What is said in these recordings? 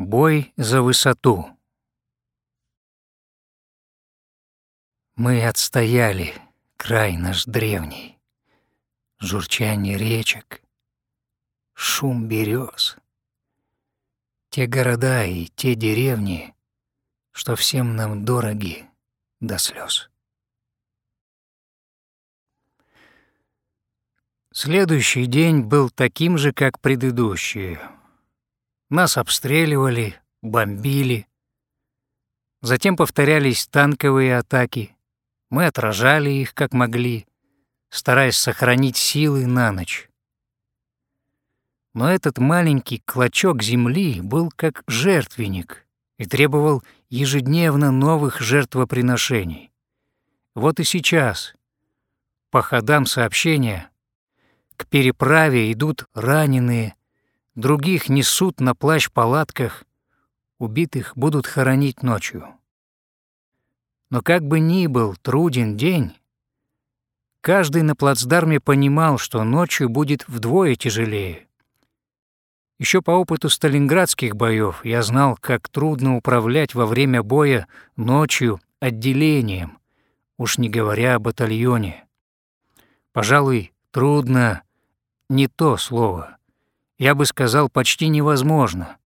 Бой за высоту. Мы отстояли край наш древний, Журчание речек, шум берез. Те города и те деревни, Что всем нам дороги до слез. Следующий день был таким же, как предыдущие. Нас обстреливали, бомбили. Затем повторялись танковые атаки. Мы отражали их как могли, стараясь сохранить силы на ночь. Но этот маленький клочок земли был как жертвенник и требовал ежедневно новых жертвоприношений. Вот и сейчас по ходам сообщения к переправе идут раненые, других несут на плащ-палатках, убитых будут хоронить ночью. Но как бы ни был труден день, каждый на плацдарме понимал, что ночью будет вдвое тяжелее. Еще по опыту сталинградских боев я знал, как трудно управлять во время боя ночью отделением, уж не говоря о батальоне. Пожалуй, трудно не то слово. Я бы сказал, почти невозможно,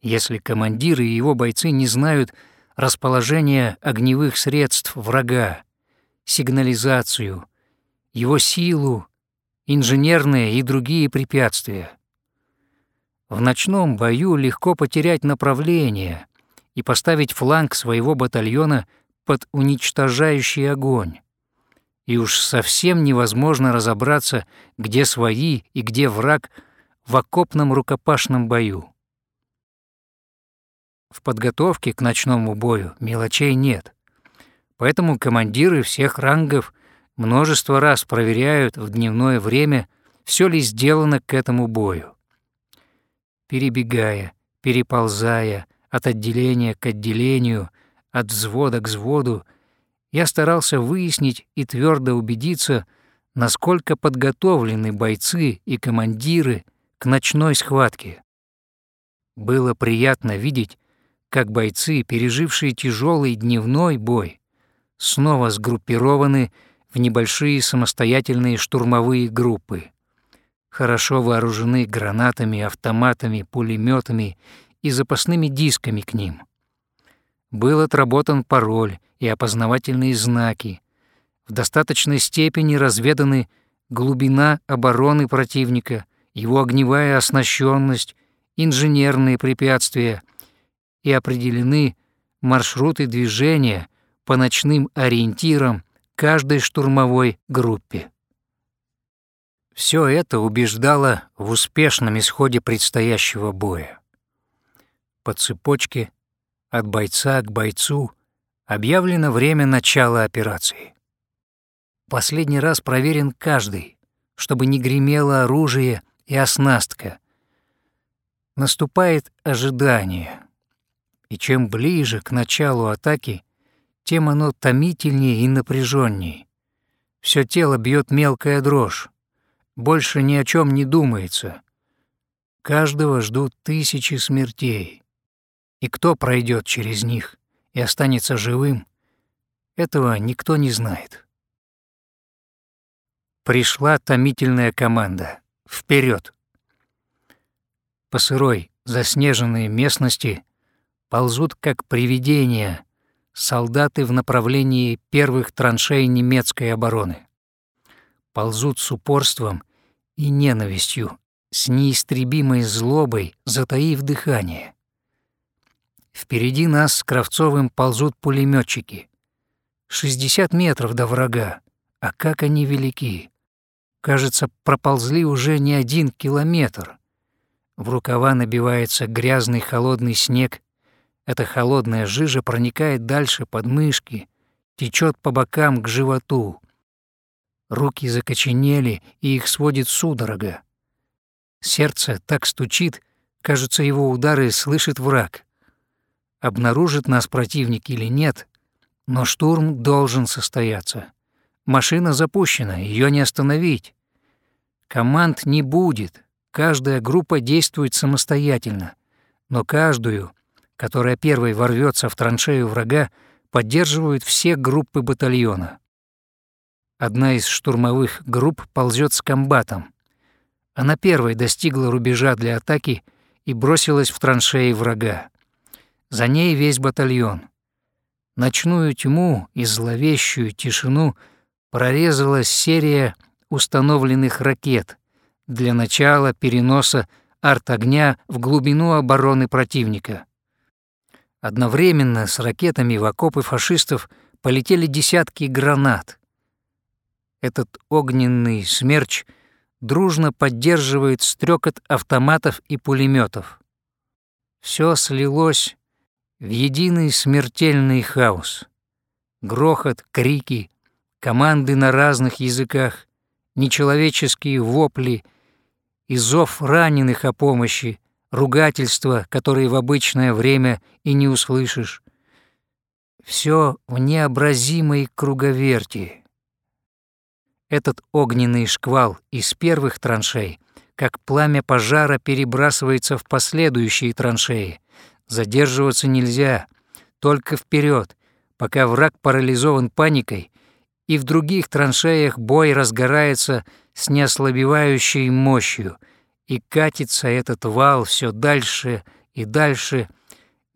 если командир и его бойцы не знают расположение огневых средств врага, сигнализацию, его силу, инженерные и другие препятствия. В ночном бою легко потерять направление и поставить фланг своего батальона под уничтожающий огонь и уж совсем невозможно разобраться, где свои и где враг в окопном рукопашном бою. В подготовке к ночному бою мелочей нет, поэтому командиры всех рангов множество раз проверяют в дневное время, все ли сделано к этому бою. Перебегая, переползая от отделения к отделению, от взвода к взводу, я старался выяснить и твердо убедиться, насколько подготовлены бойцы и командиры к ночной схватке. Было приятно видеть, как бойцы, пережившие тяжелый дневной бой, снова сгруппированы в небольшие самостоятельные штурмовые группы, хорошо вооружены гранатами, автоматами, пулеметами и запасными дисками к ним. Был отработан пароль и опознавательные знаки. В достаточной степени разведаны глубина обороны противника, его огневая оснащенность, инженерные препятствия и определены маршруты движения по ночным ориентирам каждой штурмовой группе. Все это убеждало в успешном исходе предстоящего боя. По цепочке от бойца к бойцу объявлено время начала операции. Последний раз проверен каждый, чтобы не гремело оружие и оснастка. Наступает ожидание, и чем ближе к началу атаки, тем оно томительнее и напряженнее. Все тело бьет мелкая дрожь, больше ни о чем не думается. Каждого ждут тысячи смертей. И кто пройдет через них и останется живым, этого никто не знает. Пришла томительная команда. Вперед! По сырой, заснеженной местности ползут как привидения солдаты в направлении первых траншей немецкой обороны. Ползут с упорством и ненавистью, с неистребимой злобой, затаив дыхание. Впереди нас с Кравцовым ползут пулеметчики. 60 метров до врага, а как они велики. Кажется, проползли уже не один километр. В рукава набивается грязный холодный снег. Эта холодная жижа проникает дальше под мышки, течет по бокам к животу. Руки закоченели, и их сводит судорога. Сердце так стучит, кажется, его удары слышит враг обнаружит нас противник или нет, но штурм должен состояться. Машина запущена, ее не остановить. Команд не будет, каждая группа действует самостоятельно. но каждую, которая первой ворвется в траншею врага, поддерживают все группы батальона. Одна из штурмовых групп ползет с комбатом. Она первой достигла рубежа для атаки и бросилась в траншеи врага. За ней весь батальон. Ночную тьму и зловещую тишину прорезала серия установленных ракет для начала переноса арт-огня в глубину обороны противника. Одновременно с ракетами в окопы фашистов полетели десятки гранат. Этот огненный смерч дружно поддерживает стрекот автоматов и пулеметов. Все слилось в единый смертельный хаос. Грохот, крики, команды на разных языках, нечеловеческие вопли и зов раненых о помощи, ругательства, которые в обычное время и не услышишь. Все в необразимой круговерти. Этот огненный шквал из первых траншей, как пламя пожара, перебрасывается в последующие траншеи. Задерживаться нельзя, только вперед, пока враг парализован паникой, и в других траншеях бой разгорается с неослабевающей мощью, и катится этот вал все дальше и дальше,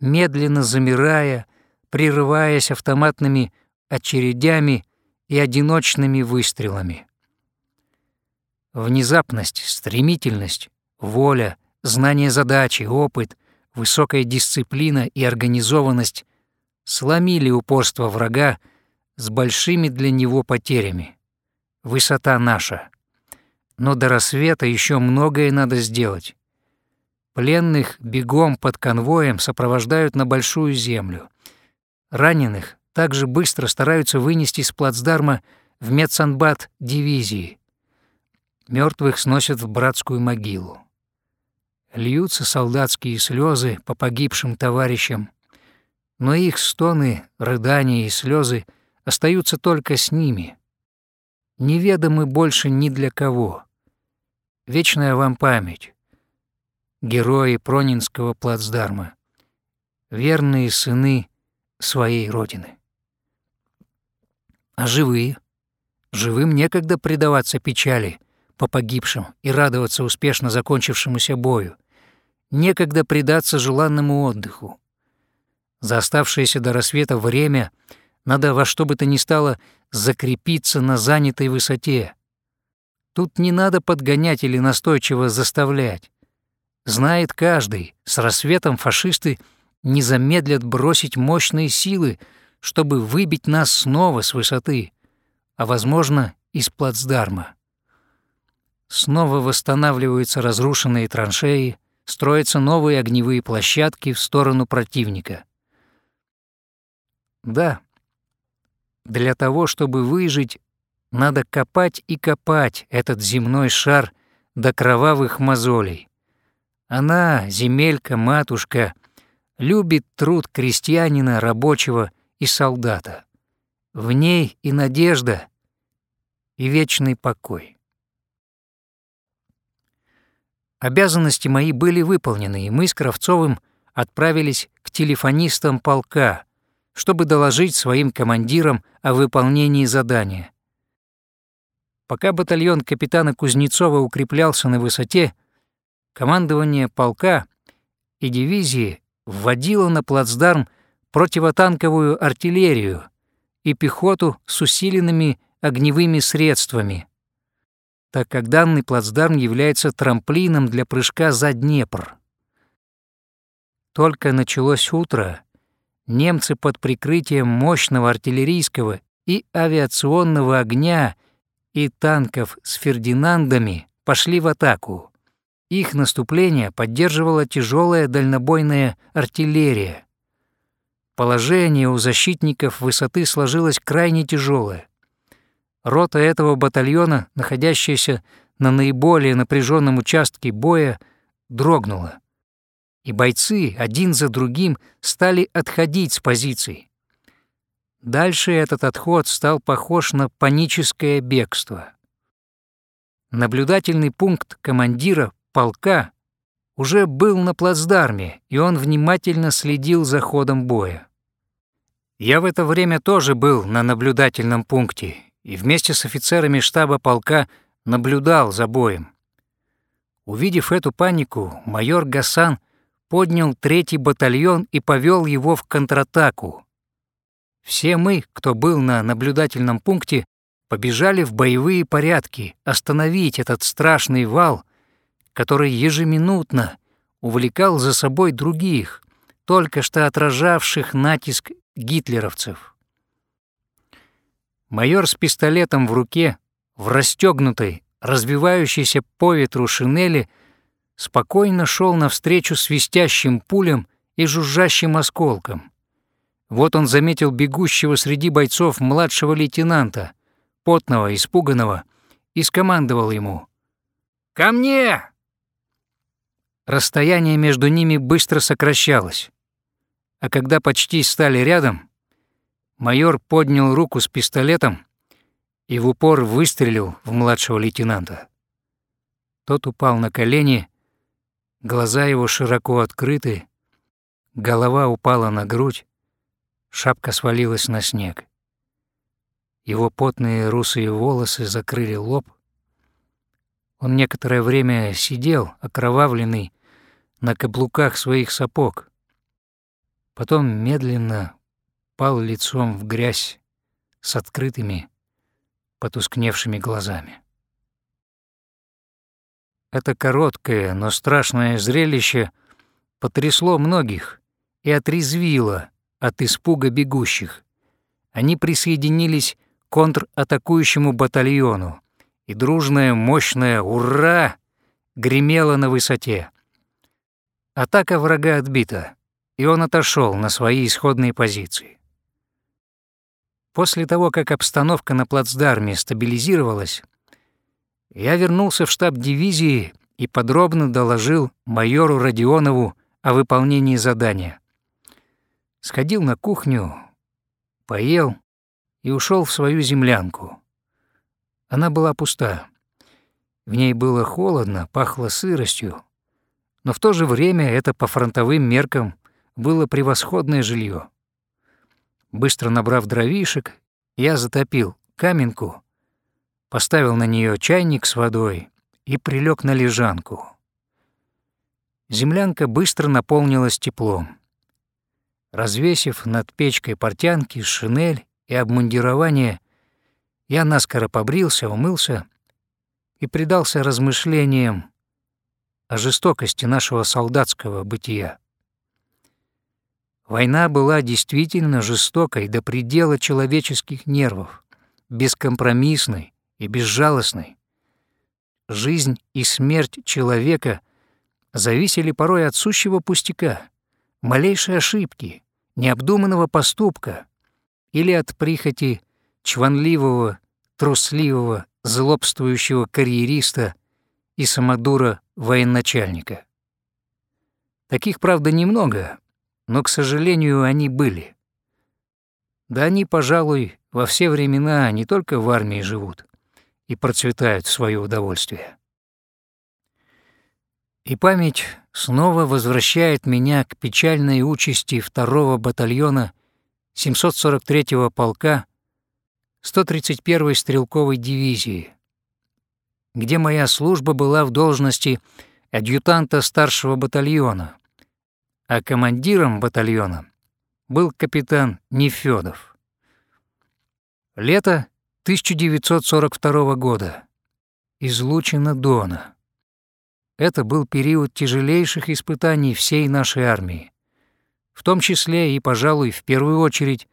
медленно замирая, прерываясь автоматными очередями и одиночными выстрелами. Внезапность, стремительность, воля, знание задачи, опыт, высокая дисциплина и организованность сломили упорство врага с большими для него потерями. Высота наша но до рассвета еще многое надо сделать. Пленных бегом под конвоем сопровождают на Большую Землю. Раненых также быстро стараются вынести с плацдарма в медсанбат дивизии. Мертвых сносят в братскую могилу. Льются солдатские слезы по погибшим товарищам, но их стоны, рыдания и слезы остаются только с ними. Неведомы больше ни для кого. Вечная вам память. Герои Пронинского плацдарма. Верные сыны своей родины. А живые? Живым некогда предаваться печали по погибшим и радоваться успешно закончившемуся бою. Некогда предаться желанному отдыху. За оставшееся до рассвета время надо во что бы то ни стало закрепиться на занятой высоте, Тут не надо подгонять или настойчиво заставлять. Знает каждый, с рассветом фашисты не замедлят бросить мощные силы, чтобы выбить нас снова с высоты, а, возможно, из плацдарма. Снова восстанавливаются разрушенные траншеи, строятся новые огневые площадки в сторону противника. Да, для того, чтобы выжить, надо копать и копать этот земной шар до кровавых мозолей. Она, земелька, матушка, любит труд крестьянина, рабочего и солдата. В ней и надежда, и вечный покой. Обязанности мои были выполнены, и мы с Кравцовым отправились к телефонистам полка, чтобы доложить своим командирам о выполнении задания. Пока батальон капитана Кузнецова укреплялся на высоте, командование полка и дивизии вводило на плацдарм противотанковую артиллерию и пехоту с усиленными огневыми средствами, так как данный плацдарм является трамплином для прыжка за Днепр. Только началось утро, немцы под прикрытием мощного артиллерийского и авиационного огня – и танков с Фердинандами пошли в атаку. Их наступление поддерживала тяжелая дальнобойная артиллерия. Положение у защитников высоты сложилось крайне тяжелое. Рота этого батальона, находящаяся на наиболее напряженном участке боя, дрогнула. И бойцы один за другим стали отходить с позиций. Дальше этот отход стал похож на паническое бегство. Наблюдательный пункт командира полка уже был на плацдарме, и он внимательно следил за ходом боя. Я в это время тоже был на наблюдательном пункте и вместе с офицерами штаба полка наблюдал за боем. Увидев эту панику, майор Гасан поднял третий батальон и повел его в контратаку. Все мы, кто был на наблюдательном пункте, побежали в боевые порядки остановить этот страшный вал, который ежеминутно увлекал за собой других, только что отражавших натиск гитлеровцев. Майор с пистолетом в руке, в расстегнутой, развивающейся по ветру шинели, спокойно шел навстречу свистящим пулям и жужжащим осколкам. Вот он заметил бегущего среди бойцов младшего лейтенанта, потного, испуганного, и скомандовал ему «Ко мне!» Расстояние между ними быстро сокращалось, а когда почти стали рядом, майор поднял руку с пистолетом и в упор выстрелил в младшего лейтенанта. Тот упал на колени, глаза его широко открыты, голова упала на грудь, шапка свалилась на снег. Его потные русые волосы закрыли лоб. Он некоторое время сидел, окровавленный, на каблуках своих сапог. Потом медленно пал лицом в грязь с открытыми, потускневшими глазами. Это короткое, но страшное зрелище потрясло многих и отрезвило от испуга бегущих. Они присоединились к контратакующему батальону, и дружное мощное «Ура!» гремело на высоте. Атака врага отбита, и он отошел на свои исходные позиции. После того, как обстановка на плацдарме стабилизировалась, я вернулся в штаб дивизии и подробно доложил майору Родионову о выполнении задания. Сходил на кухню, поел и ушел в свою землянку. Она была пуста. В ней было холодно, пахло сыростью, но в то же время это по фронтовым меркам было превосходное жилье. Быстро набрав дровишек, я затопил каменку, поставил на нее чайник с водой и прилег на лежанку. Землянка быстро наполнилась теплом. Развесив над печкой портянки, шинель и обмундирование, я наскоро побрился, умылся и предался размышлениям о жестокости нашего солдатского бытия. Война была действительно жестокой до предела человеческих нервов, бескомпромиссной и безжалостной. Жизнь и смерть человека зависели порой от сущего пустяка, малейшей ошибки, необдуманного поступка или от прихоти чванливого, трусливого, злобствующего карьериста и самодура военачальника. Таких, правда, немного, но, к сожалению, они были. Да они, пожалуй, во все времена не только в армии живут и процветают в свое удовольствие. И память снова возвращает меня к печальной участи второго батальона 743-го полка 131-й стрелковой дивизии, где моя служба была в должности адъютанта старшего батальона, а командиром батальона был капитан Нефёдов. Лето 1942 года. Излучина Дона. Это был период тяжелейших испытаний всей нашей армии, в том числе и, пожалуй, в первую очередь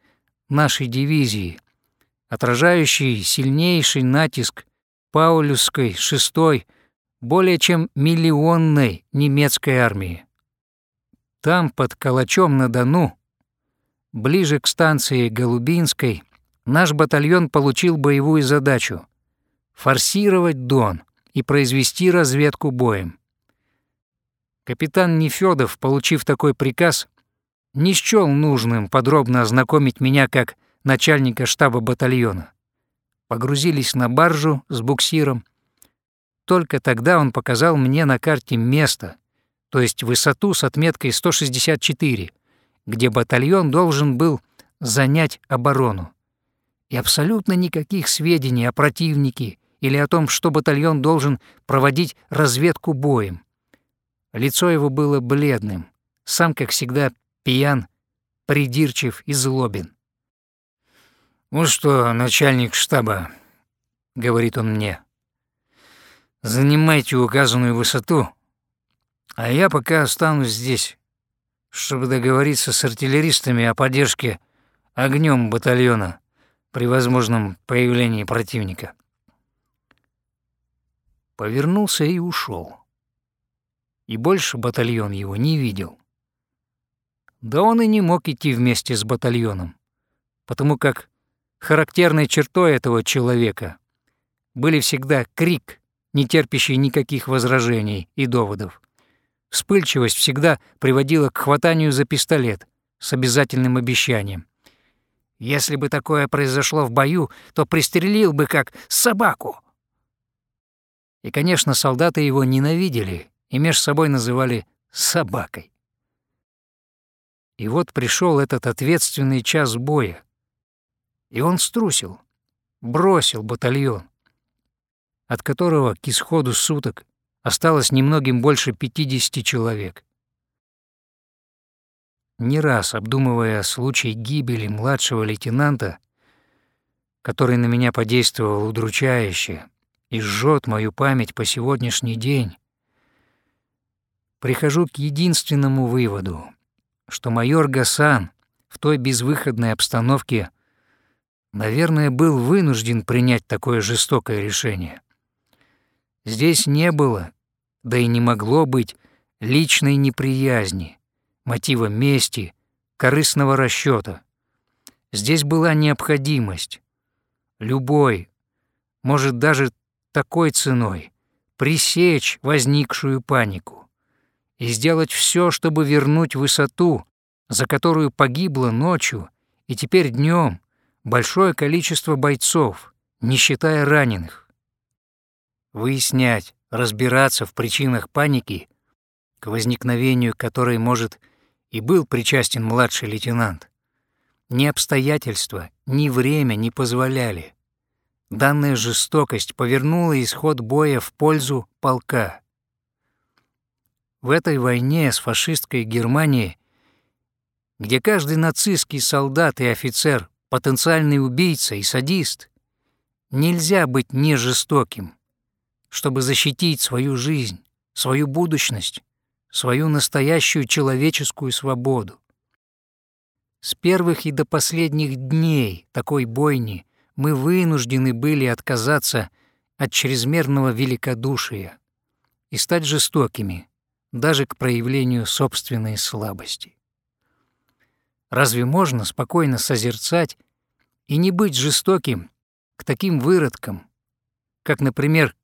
нашей дивизии, отражающий сильнейший натиск Паулюсской шестой более чем миллионной немецкой армии. Там, под Калачом-на-Дону, ближе к станции Голубинской, наш батальон получил боевую задачу — форсировать Дон и произвести разведку боем. Капитан Нефёдов, получив такой приказ, не счёл нужным подробно ознакомить меня как начальника штаба батальона погрузились на баржу с буксиром. Только тогда он показал мне на карте место, то есть высоту с отметкой 164, где батальон должен был занять оборону. И абсолютно никаких сведений о противнике или о том, что батальон должен проводить разведку боем. Лицо его было бледным, сам, как всегда, пьян, придирчив и злобен. «Вот что, начальник штаба», — говорит он мне, — «занимайте указанную высоту, а я пока останусь здесь, чтобы договориться с артиллеристами о поддержке огнем батальона при возможном появлении противника». Повернулся и ушел. И больше батальон его не видел. Да он и не мог идти вместе с батальоном, потому как характерной чертой этого человека были всегда крик, не терпящий никаких возражений и доводов. Вспыльчивость всегда приводила к хватанию за пистолет с обязательным обещанием. Если бы такое произошло в бою, то пристрелил бы как собаку. И, конечно, солдаты его ненавидели и меж собой называли собакой. И вот пришел этот ответственный час боя. И он струсил, бросил батальон, от которого к исходу суток осталось немногим больше 50 человек. Не раз обдумывая случай гибели младшего лейтенанта, который на меня подействовал удручающе и жжет мою память по сегодняшний день, прихожу к единственному выводу — что майор Гасан в той безвыходной обстановке, наверное, был вынужден принять такое жестокое решение. Здесь не было, да и не могло быть, личной неприязни, мотива мести, корыстного расчета. Здесь была необходимость. Любой, может даже такой ценой, пресечь возникшую панику и сделать все, чтобы вернуть высоту, за которую погибло ночью и теперь днем большое количество бойцов, не считая раненых. Выяснять, разбираться в причинах паники, к возникновению которой, может, и был причастен младший лейтенант. Ни обстоятельства, ни время не позволяли. Данная жестокость повернула исход боя в пользу полка. В этой войне с фашистской Германией, где каждый нацистский солдат и офицер — потенциальный убийца и садист, нельзя быть не жестоким, чтобы защитить свою жизнь, свою будущность, свою настоящую человеческую свободу. С первых и до последних дней такой бойни мы вынуждены были отказаться от чрезмерного великодушия и стать жестокими, даже к проявлению собственной слабости. Разве можно спокойно созерцать и не быть жестоким к таким выродкам, как, например,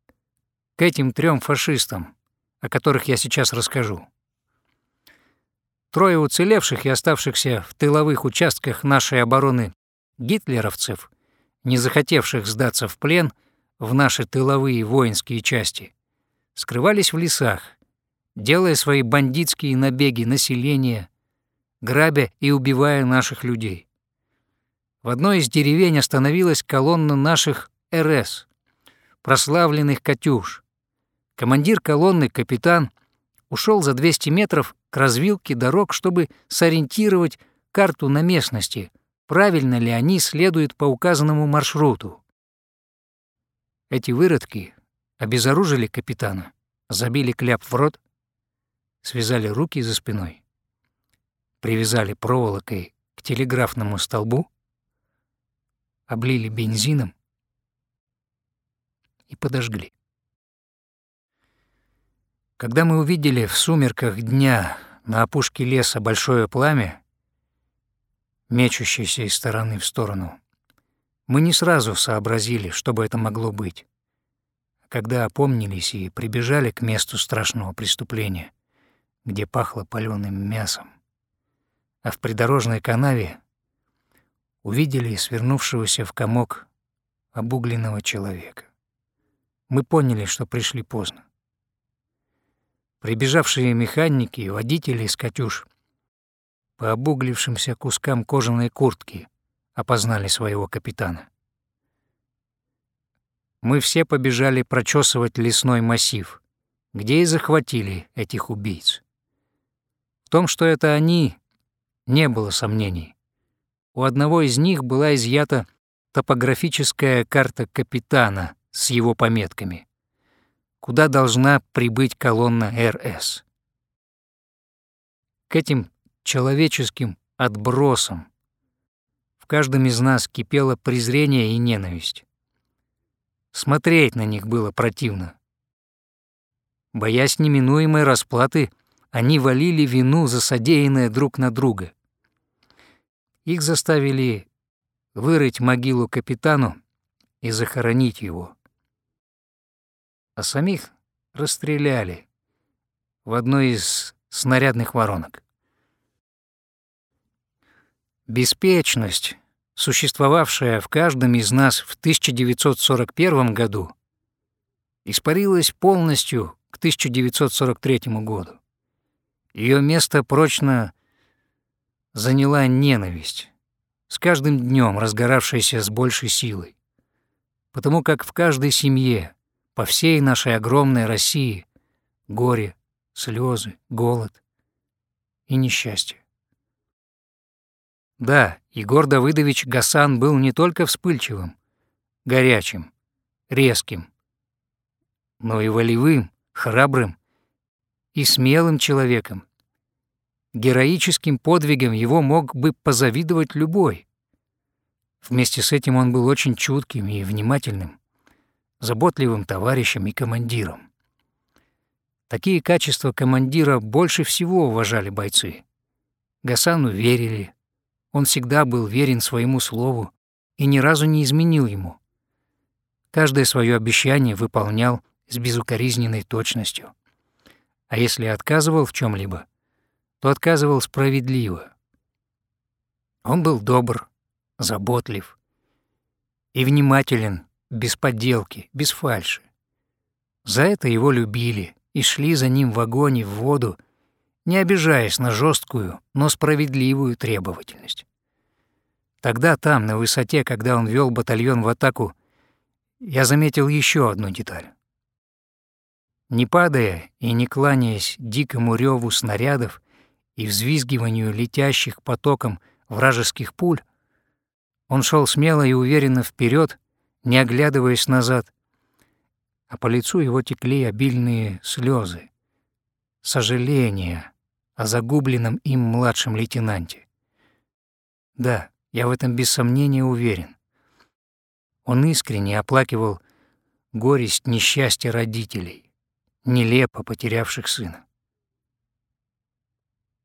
к этим трем фашистам, о которых я сейчас расскажу? Трое уцелевших и оставшихся в тыловых участках нашей обороны гитлеровцев, не захотевших сдаться в плен в наши тыловые воинские части, скрывались в лесах, делая свои бандитские набеги населения, грабя и убивая наших людей. В одной из деревень остановилась колонна наших РС, прославленных «Катюш». Командир колонны, капитан, ушел за 200 метров к развилке дорог, чтобы сориентировать карту на местности, правильно ли они следуют по указанному маршруту. Эти выродки обезоружили капитана, забили кляп в рот, связали руки за спиной, привязали проволокой к телеграфному столбу, облили бензином и подожгли. Когда мы увидели в сумерках дня на опушке леса большое пламя, мечущееся из стороны в сторону, мы не сразу сообразили, что бы это могло быть. Когда опомнились и прибежали к месту страшного преступления — где пахло палёным мясом. А в придорожной канаве увидели свернувшегося в комок обугленного человека. Мы поняли, что пришли поздно. Прибежавшие механики и водители из «Катюш» по обуглившимся кускам кожаной куртки опознали своего капитана. Мы все побежали прочесывать лесной массив, где и захватили этих убийц. В том, что это они, не было сомнений. У одного из них была изъята топографическая карта капитана с его пометками, куда должна прибыть колонна РС. К этим человеческим отбросам в каждом из нас кипело презрение и ненависть. Смотреть на них было противно. Боясь неминуемой расплаты, они валили вину за содеянное друг на друга. Их заставили вырыть могилу капитану и захоронить его. А самих расстреляли в одной из снарядных воронок. Беспечность, существовавшая в каждом из нас в 1941 году, испарилась полностью к 1943 году. Ее место прочно заняла ненависть, с каждым днем разгоравшаяся с большей силой. Потому как в каждой семье, по всей нашей огромной России, горе, слезы, голод и несчастье. Да, Егор Давыдович Гасан был не только вспыльчивым, горячим, резким, но и волевым, храбрым и смелым человеком, Героическим подвигом его мог бы позавидовать любой. Вместе с этим он был очень чутким и внимательным, заботливым товарищем и командиром. Такие качества командира больше всего уважали бойцы. Гасану верили, он всегда был верен своему слову и ни разу не изменил ему. Каждое свое обещание выполнял с безукоризненной точностью. А если отказывал в чем либо то отказывал справедливо. Он был добр, заботлив и внимателен, без подделки, без фальши. За это его любили и шли за ним в огонь и в воду, не обижаясь на жесткую, но справедливую требовательность. Тогда там, на высоте, когда он вел батальон в атаку, я заметил еще одну деталь. Не падая и не кланяясь дикому реву снарядов, и взвизгиванию летящих потоком вражеских пуль, он шел смело и уверенно вперед, не оглядываясь назад, а по лицу его текли обильные слезы, сожаления о загубленном им младшем лейтенанте. Да, я в этом без сомнения уверен. Он искренне оплакивал горесть несчастья родителей, нелепо потерявших сына.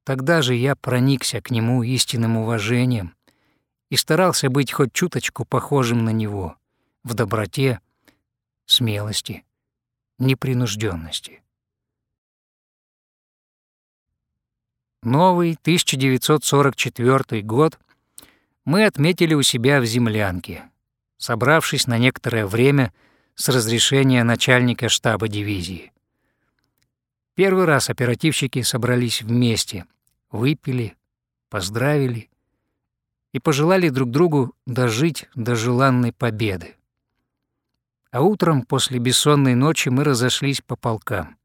Тогда же я проникся к нему истинным уважением и старался быть хоть чуточку похожим на него в доброте, смелости, непринужденности. Новый 1944 год мы отметили у себя в землянке, собравшись на некоторое время с разрешения начальника штаба дивизии. Первый раз оперативщики собрались вместе — выпили, поздравили и пожелали друг другу дожить до желанной победы. А утром после бессонной ночи мы разошлись по полкам.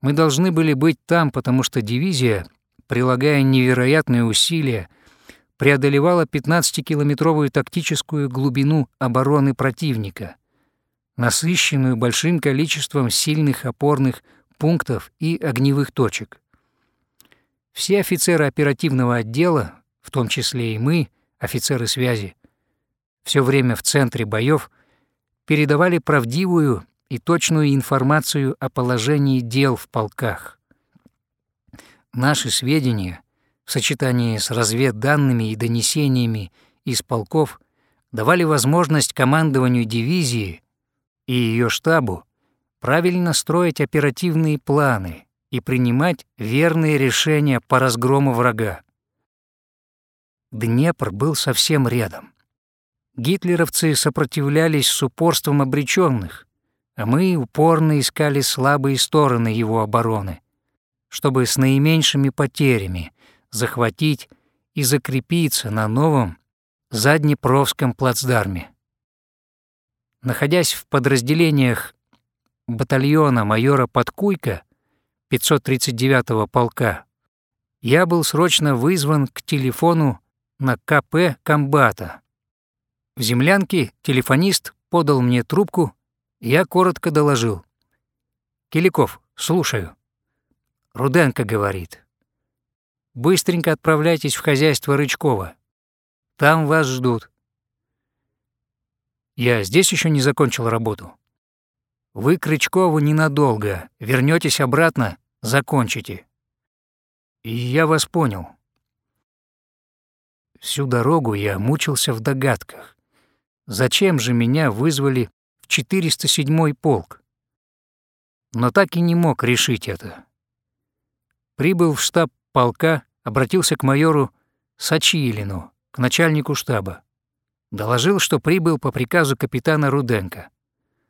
Мы должны были быть там, потому что дивизия, прилагая невероятные усилия, преодолевала 15-километровую тактическую глубину обороны противника, насыщенную большим количеством сильных опорных пунктов и огневых точек. Все офицеры оперативного отдела, в том числе и мы, офицеры связи, все время в центре боев передавали правдивую и точную информацию о положении дел в полках. Наши сведения в сочетании с разведданными и донесениями из полков давали возможность командованию дивизии и ее штабу правильно строить оперативные планы – и принимать верные решения по разгрому врага. Днепр был совсем рядом. Гитлеровцы сопротивлялись с упорством обреченных, а мы упорно искали слабые стороны его обороны, чтобы с наименьшими потерями захватить и закрепиться на новом заднепровском плацдарме. Находясь в подразделениях батальона майора Подкуйка 539-го полка, я был срочно вызван к телефону на КП комбата. В землянке телефонист подал мне трубку, я коротко доложил. «Киликов, слушаю». Руденко говорит. «Быстренько отправляйтесь в хозяйство Рычкова. Там вас ждут». Я здесь еще не закончил работу. Вы к Рычкову ненадолго, вернетесь обратно, закончите. И я вас понял. Всю дорогу я мучился в догадках. Зачем же меня вызвали в 407-й полк? Но так и не мог решить это. Прибыл в штаб полка, обратился к майору Сачилину, к начальнику штаба. Доложил, что прибыл по приказу капитана Руденко.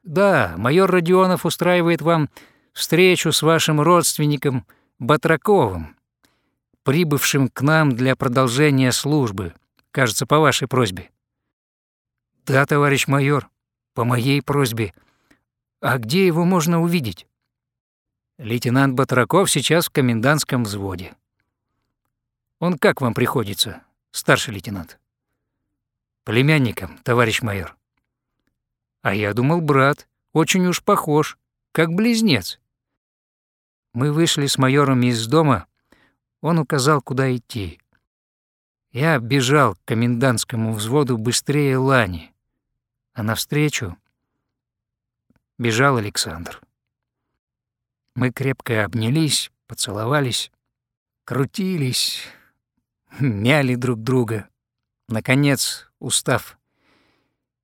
«Да, майор Родионов устраивает вам встречу с вашим родственником Батраковым прибывшим к нам для продолжения службы, кажется, по вашей просьбе». «Да, товарищ майор, по моей просьбе. А где его можно увидеть?» «Лейтенант Батраков сейчас в комендантском взводе». «Он как вам приходится, старший лейтенант?» «Племянником, товарищ майор». «А я думал, брат, очень уж похож, как близнец». Мы вышли с майором из дома он указал, куда идти. Я бежал к комендантскому взводу быстрее Лани, а навстречу бежал Александр. Мы крепко обнялись, поцеловались, крутились, мяли друг друга. Наконец, устав,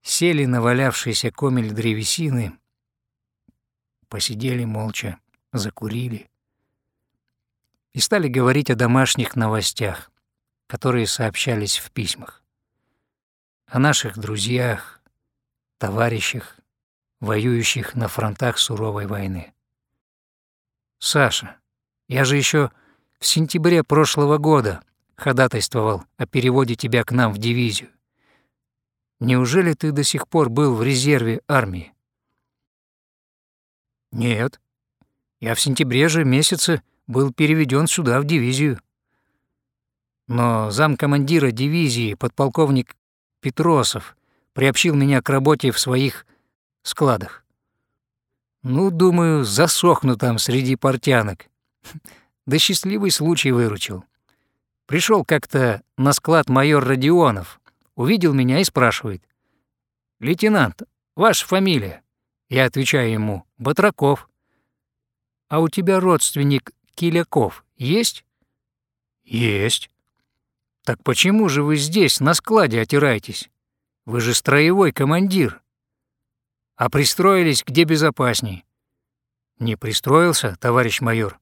сели на валявшийся комель древесины, посидели молча, закурили и стали говорить о домашних новостях, которые сообщались в письмах. О наших друзьях, товарищах, воюющих на фронтах суровой войны. «Саша, я же еще в сентябре прошлого года ходатайствовал о переводе тебя к нам в дивизию. Неужели ты до сих пор был в резерве армии?» «Нет. Я в сентябре же месяце был переведен сюда, в дивизию. Но замкомандира дивизии, подполковник Петросов, приобщил меня к работе в своих складах. Ну, думаю, засохну там среди портянок. Да счастливый случай выручил. Пришел как-то на склад майор Родионов, увидел меня и спрашивает. «Лейтенант, ваша фамилия?» Я отвечаю ему, «Батраков». «А у тебя родственник Киляков есть? Есть. Так почему же вы здесь, на складе, отираетесь? Вы же строевой командир. А пристроились где безопасней? Не пристроился, товарищ майор.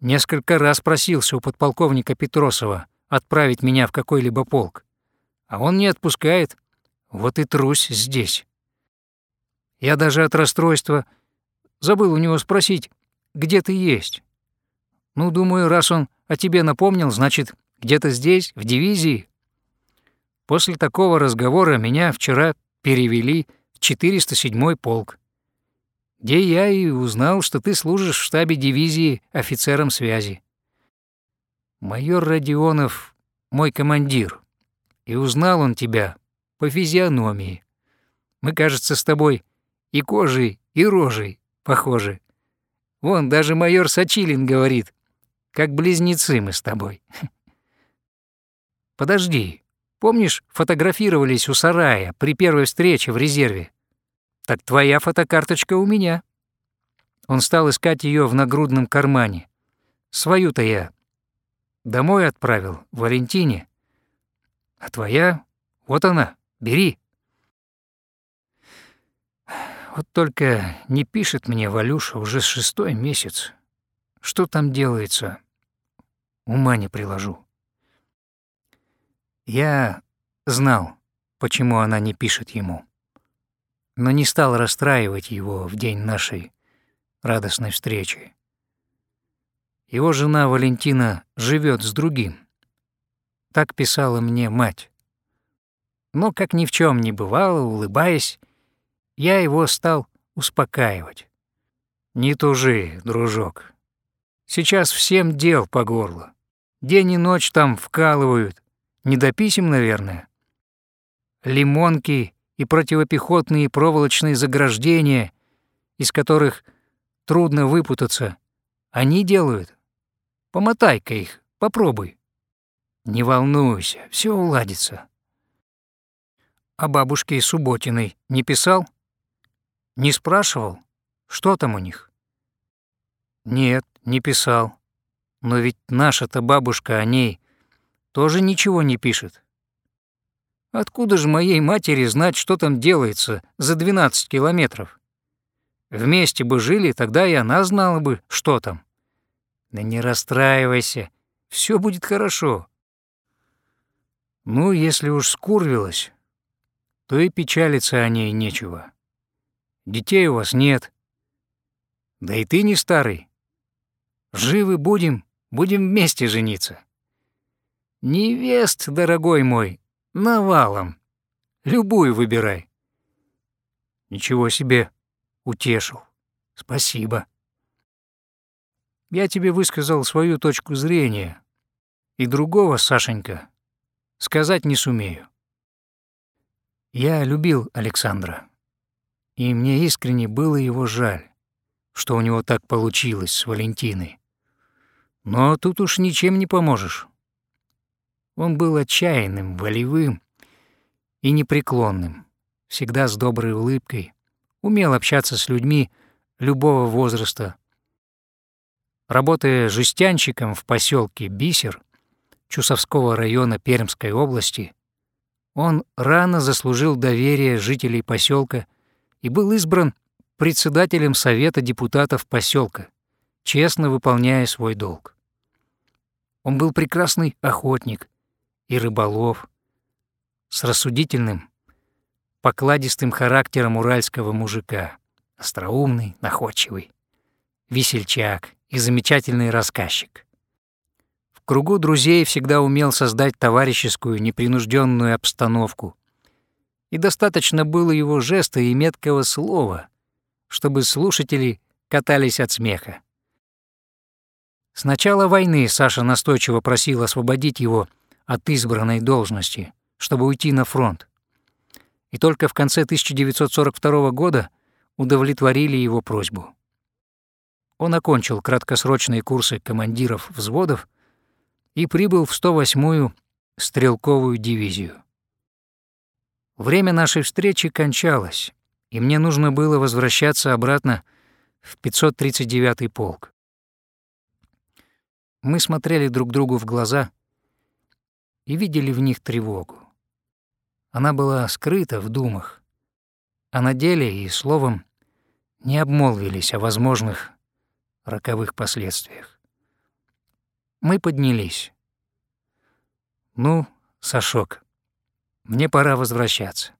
Несколько раз просился у подполковника Петросова отправить меня в какой-либо полк. А он не отпускает. Вот и трусь здесь. Я даже от расстройства забыл у него спросить, где ты есть. Ну, думаю, раз он о тебе напомнил, значит, где-то здесь, в дивизии. После такого разговора меня вчера перевели в 407-й полк, где я и узнал, что ты служишь в штабе дивизии офицером связи. Майор Родионов — мой командир, и узнал он тебя по физиономии. Мы, кажется, с тобой и кожей, и рожей похожи. Вон, даже майор Сачилин говорит, как близнецы мы с тобой. Подожди, помнишь, фотографировались у сарая при первой встрече в резерве? Так твоя фотокарточка у меня. Он стал искать ее в нагрудном кармане. Свою-то я домой отправил, Валентине. А твоя, вот она, бери. Вот только не пишет мне Валюша уже шестой месяц. Что там делается? Ума не приложу. Я знал, почему она не пишет ему. но не стал расстраивать его в день нашей радостной встречи. Его жена Валентина живет с другим. Так писала мне мать. Но, как ни в чем не бывало, улыбаясь, я его стал успокаивать. «Не тужи, дружок. Сейчас всем дел по горло. День и ночь там вкалывают. Не до писем, наверное. Лимонки и противопехотные проволочные заграждения, из которых трудно выпутаться, они делают. Помотай-ка их, попробуй. Не волнуйся, все уладится. А бабушке Субботиной не писал? Не спрашивал, что там у них? Нет, не писал. Но ведь наша-то бабушка о ней тоже ничего не пишет. Откуда же моей матери знать, что там делается за 12 километров? Вместе бы жили, тогда и она знала бы, что там. Да не расстраивайся, все будет хорошо. Ну, если уж скурвилась, то и печалиться о ней нечего. Детей у вас нет. Да и ты не старый. Живы будем, будем вместе жениться. Невест, дорогой мой, навалом. Любую выбирай. Ничего себе, утешил. Спасибо. Я тебе высказал свою точку зрения, и другого, Сашенька, сказать не сумею. Я любил Александра, и мне искренне было его жаль, что у него так получилось с Валентиной. Но тут уж ничем не поможешь. Он был отчаянным, волевым и непреклонным, всегда с доброй улыбкой, умел общаться с людьми любого возраста. Работая жестянщиком в поселке Бисер Чусовского района Пермской области, он рано заслужил доверие жителей поселка и был избран председателем Совета депутатов поселка, честно выполняя свой долг. Он был прекрасный охотник и рыболов с рассудительным, покладистым характером уральского мужика, остроумный, находчивый, весельчак и замечательный рассказчик. В кругу друзей всегда умел создать товарищескую, непринужденную обстановку, и достаточно было его жеста и меткого слова, чтобы слушатели катались от смеха. С начала войны Саша настойчиво просил освободить его от избранной должности, чтобы уйти на фронт. И только в конце 1942 года удовлетворили его просьбу. Он окончил краткосрочные курсы командиров взводов и прибыл в 108-ю стрелковую дивизию. Время нашей встречи кончалось, и мне нужно было возвращаться обратно в 539-й полк. Мы смотрели друг другу в глаза и видели в них тревогу. Она была скрыта в думах, а на деле и словом не обмолвились о возможных роковых последствиях. Мы поднялись. «Ну, Сашок, мне пора возвращаться.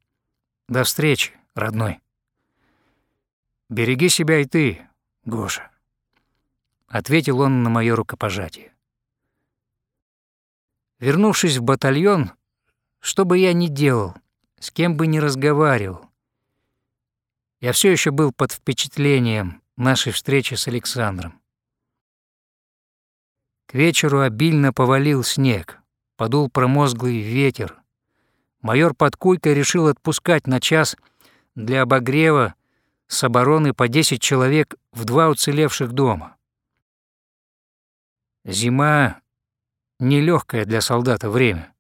До встречи, родной. Береги себя и ты, Гоша» ответил он на моё рукопожатие. Вернувшись в батальон, что бы я ни делал, с кем бы ни разговаривал, я все еще был под впечатлением нашей встречи с Александром. К вечеру обильно повалил снег, подул промозглый ветер. Майор Подкуйко решил отпускать на час для обогрева с обороны по 10 человек в два уцелевших дома. Зима — нелегкое для солдата время,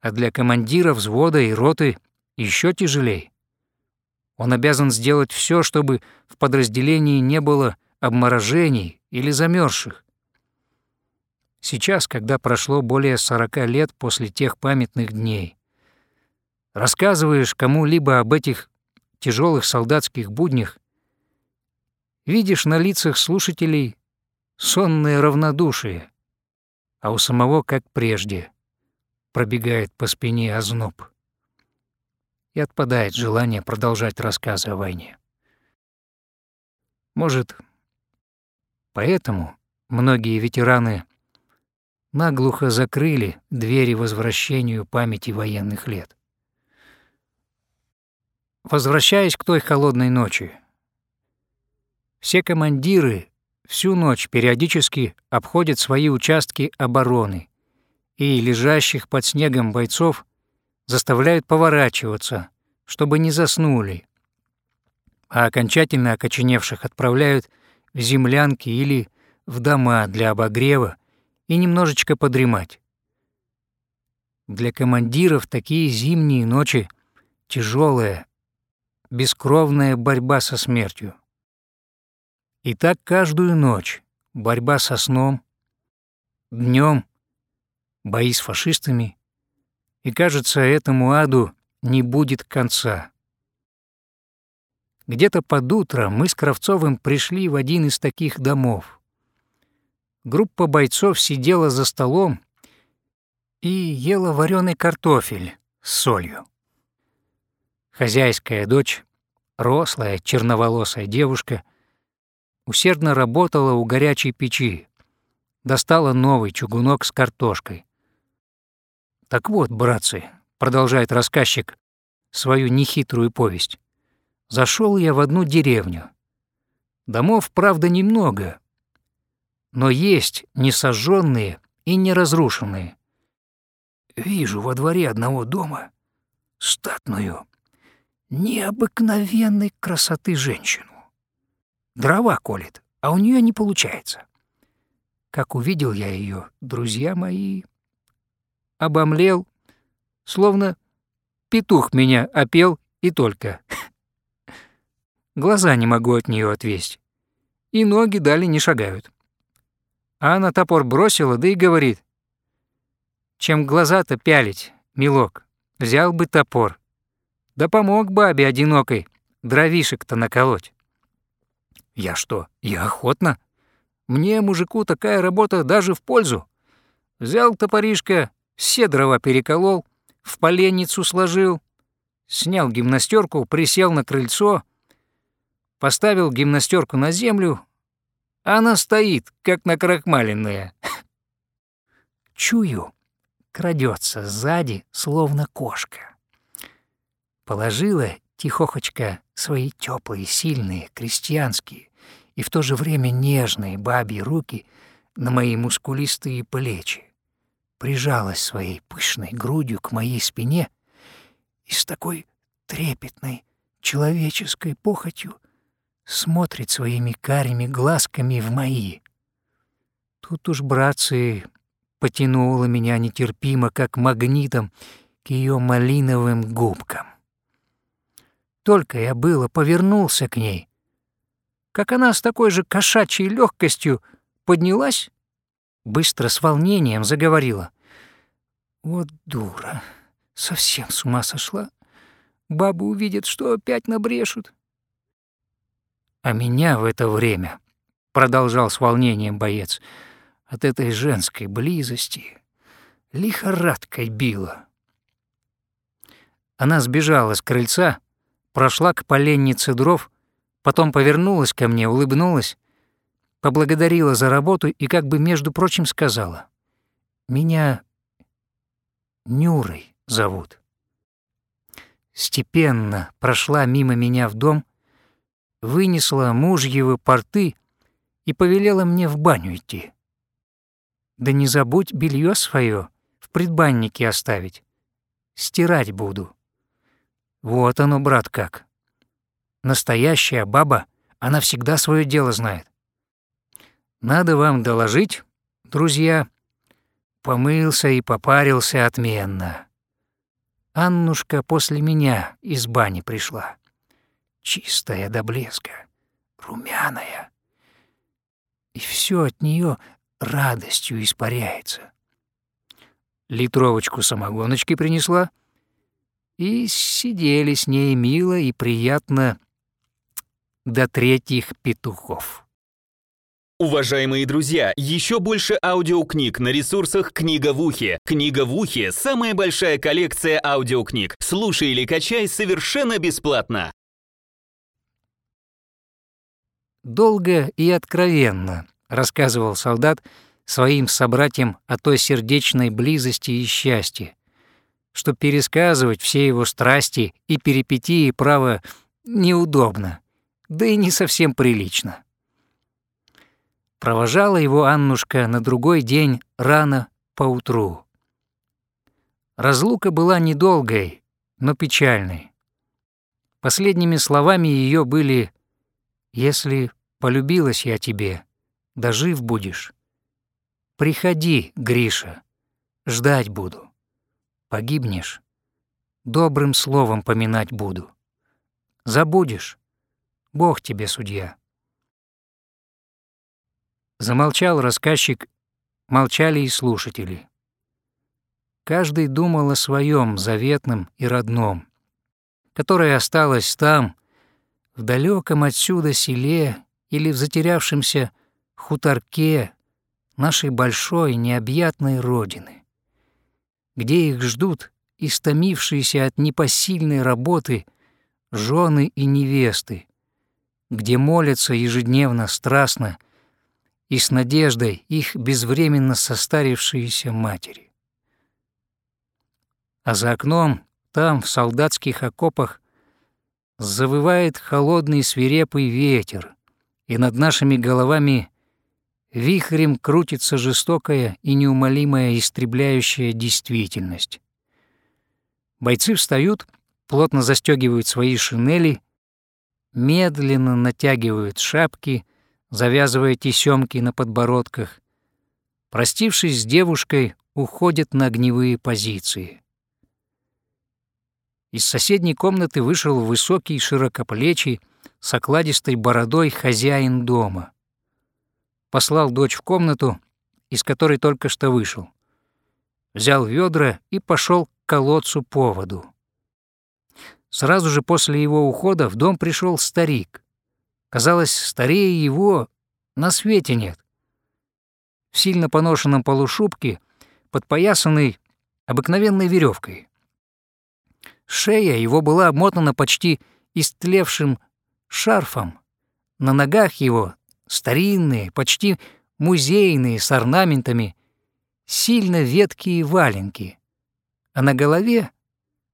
а для командира взвода и роты еще тяжелее. Он обязан сделать все, чтобы в подразделении не было обморожений или замерзших. Сейчас, когда прошло более 40 лет после тех памятных дней, рассказываешь кому-либо об этих тяжелых солдатских буднях, видишь на лицах слушателей сонное равнодушие, а у самого, как прежде, пробегает по спине озноб. и отпадает желание продолжать рассказы о войне. Может, поэтому многие ветераны наглухо закрыли двери возвращению памяти военных лет. Возвращаясь к той холодной ночи, все командиры всю ночь периодически обходят свои участки обороны и лежащих под снегом бойцов заставляют поворачиваться, чтобы не заснули, а окончательно окоченевших отправляют в землянки или в дома для обогрева и немножечко подремать. Для командиров такие зимние ночи тяжелая, бескровная борьба со смертью. И так каждую ночь борьба со сном, днем бои с фашистами, и кажется, этому аду не будет конца. Где-то под утро мы с Кравцовым пришли в один из таких домов. Группа бойцов сидела за столом и ела вареный картофель с солью. Хозяйская дочь, рослая, черноволосая девушка, усердно работала у горячей печи, достала новый чугунок с картошкой. «Так вот, братцы», — продолжает рассказчик свою нехитрую повесть, «зашел я в одну деревню. Домов, правда, немного, но есть несожженные и неразрушенные. Вижу во дворе одного дома статную, необыкновенной красоты женщину. Дрова колет, а у нее не получается. Как увидел я ее, друзья мои, обомлел, словно петух меня опел и только. Глаза не могу от нее отвесть, и ноги дали не шагают. А она топор бросила, да и говорит. Чем глаза-то пялить, милок, взял бы топор. Да помог бабе одинокой дровишек-то наколоть. Я что, я охотно? Мне, мужику, такая работа даже в пользу. Взял топоришко, все дрова переколол, в поленницу сложил, снял гимнастерку, присел на крыльцо, поставил гимнастерку на землю, она стоит, как накрахмаленная. Чую, крадется сзади, словно кошка. Положила тихохочка свои теплые, сильные, крестьянские и в то же время нежные бабьи руки на мои мускулистые плечи, прижалась своей пышной грудью к моей спине и с такой трепетной человеческой похотью смотрит своими карими глазками в мои. Тут уж, братцы, потянуло меня нетерпимо, как магнитом, к ее малиновым губкам. Только я было повернулся к ней, как она с такой же кошачьей легкостью поднялась, быстро с волнением заговорила. «Вот дура, совсем с ума сошла. Бабы увидят, что опять набрешут. А меня в это время, продолжал с волнением боец, от этой женской близости лихорадкой била. Она сбежала с крыльца, прошла к поленнице дров, потом повернулась ко мне, улыбнулась, поблагодарила за работу и как бы, между прочим, сказала, «Меня Нюрой зовут». Степенно прошла мимо меня в дом, вынесла мужьевы порты и повелела мне в баню идти. Да не забудь белье свое в предбаннике оставить. Стирать буду. Вот оно, брат, как. Настоящая баба, она всегда свое дело знает. Надо вам доложить, друзья, помылся и попарился отменно. Аннушка после меня из бани пришла чистая до блеска, румяная. И все от нее радостью испаряется. Литровочку самогоночки принесла, и сидели с ней мило и приятно до третьих петухов. Уважаемые друзья, еще больше аудиокниг на ресурсах «Книга в ухе». «Книга в ухе» — самая большая коллекция аудиокниг. Слушай или качай совершенно бесплатно. Долго и откровенно рассказывал солдат своим собратьям о той сердечной близости и счастье, что пересказывать все его страсти и перипетии, право, неудобно, да и не совсем прилично. Провожала его Аннушка на другой день рано поутру. Разлука была недолгой, но печальной. Последними словами ее были «Если полюбилась я тебе, да жив будешь, приходи, Гриша, ждать буду. Погибнешь, добрым словом поминать буду. Забудешь, Бог тебе судья». Замолчал рассказчик, молчали и слушатели. Каждый думал о своем заветном и родном, которое осталось там, в далеком отсюда селе или в затерявшемся хуторке нашей большой необъятной родины, где их ждут истомившиеся от непосильной работы жены и невесты, где молятся ежедневно страстно и с надеждой их безвременно состарившиеся матери. А за окном, там, в солдатских окопах, завывает холодный свирепый ветер, и над нашими головами вихрем крутится жестокая и неумолимая истребляющая действительность. Бойцы встают, плотно застегивают свои шинели, медленно натягивают шапки — завязывая тесемки на подбородках, простившись с девушкой, уходят на огневые позиции. Из соседней комнаты вышел высокий, широкоплечий, с окладистой бородой хозяин дома. Послал дочь в комнату, из которой только что вышел. Взял ведра и пошел к колодцу по воду. Сразу же после его ухода в дом пришел старик. Казалось, старее его на свете нет. В сильно поношенном полушубке, подпоясанной обыкновенной веревкой. Шея его была обмотана почти истлевшим шарфом. На ногах его старинные, почти музейные, с орнаментами, сильно веткие валенки, а на голове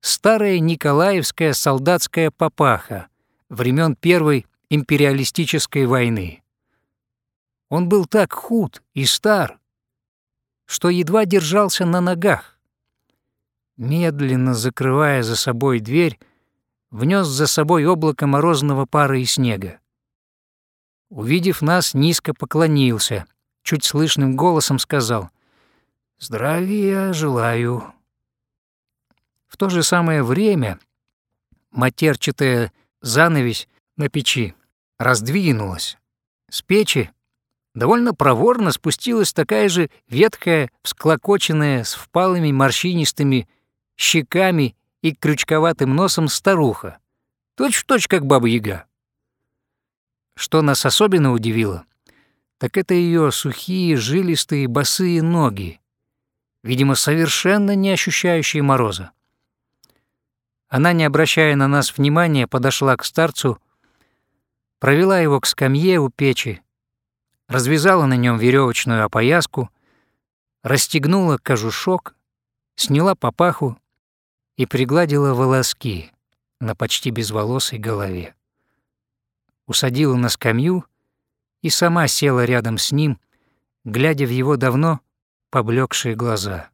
старая николаевская солдатская папаха времен Первой империалистической войны. Он был так худ и стар, что едва держался на ногах. Медленно закрывая за собой дверь, внес за собой облако морозного пара и снега. Увидев нас, низко поклонился, чуть слышным голосом сказал «Здравия желаю». В то же самое время матерчатая занавесь на печи раздвинулась. С печи довольно проворно спустилась такая же ветхая, всклокоченная, с впалыми морщинистыми щеками и крючковатым носом старуха, точь-в-точь как Баба-Яга. Что нас особенно удивило, так это ее сухие, жилистые, босые ноги, видимо, совершенно не ощущающие мороза. Она, не обращая на нас внимания, подошла к старцу, провела его к скамье у печи, развязала на нем веревочную опояску, расстегнула кожушок, сняла папаху и пригладила волоски на почти безволосой голове. Усадила на скамью и сама села рядом с ним, глядя в его давно поблекшие глаза.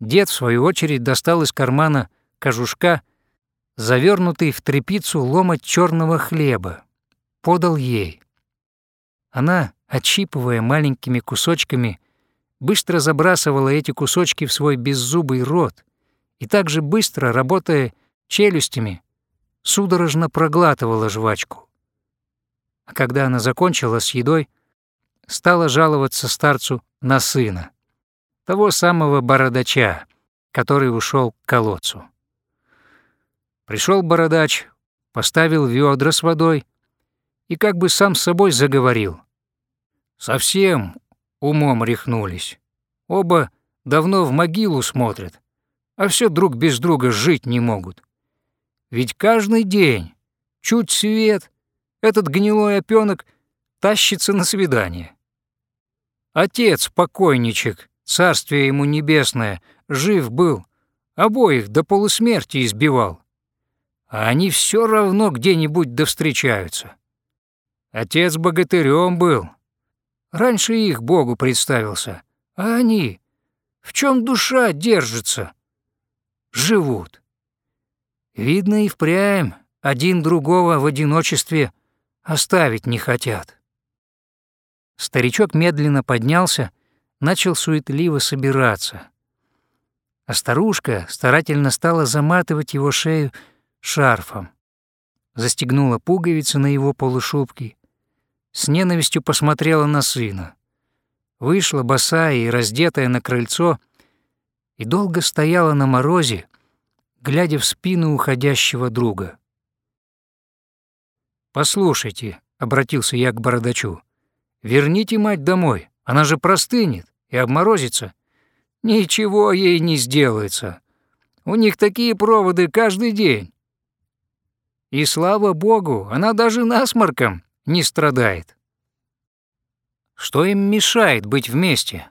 Дед, в свою очередь, достал из кармана кожушка завернутый в тряпицу ломоть черного хлеба, подал ей. Она, отщипывая маленькими кусочками, быстро забрасывала эти кусочки в свой беззубый рот и также быстро, работая челюстями, судорожно проглатывала жвачку. А когда она закончила с едой, стала жаловаться старцу на сына, того самого бородача, который ушел к колодцу. Пришел бородач, поставил ведра с водой и как бы сам с собой заговорил. совсем умом рехнулись. Оба давно в могилу смотрят, а все друг без друга жить не могут. Ведь каждый день, чуть свет, этот гнилой опёнок тащится на свидание. Отец, покойничек, царствие ему небесное, жив был, обоих до полусмерти избивал. А они все равно где-нибудь да встречаются. Отец богатырем был. Раньше их Богу представился, а они, в чем душа держится, живут. Видно и впрямь один другого в одиночестве оставить не хотят. Старичок медленно поднялся, начал суетливо собираться. А старушка старательно стала заматывать его шею шарфом. Застегнула пуговицы на его полушубке, с ненавистью посмотрела на сына. Вышла босая и раздетая на крыльцо и долго стояла на морозе, глядя в спину уходящего друга. «Послушайте», — обратился я к бородачу, — «верните мать домой, она же простынет и обморозится». «Ничего ей не сделается. У них такие проводы каждый день. И слава богу, она даже насморком не страдает». «Что им мешает быть вместе?»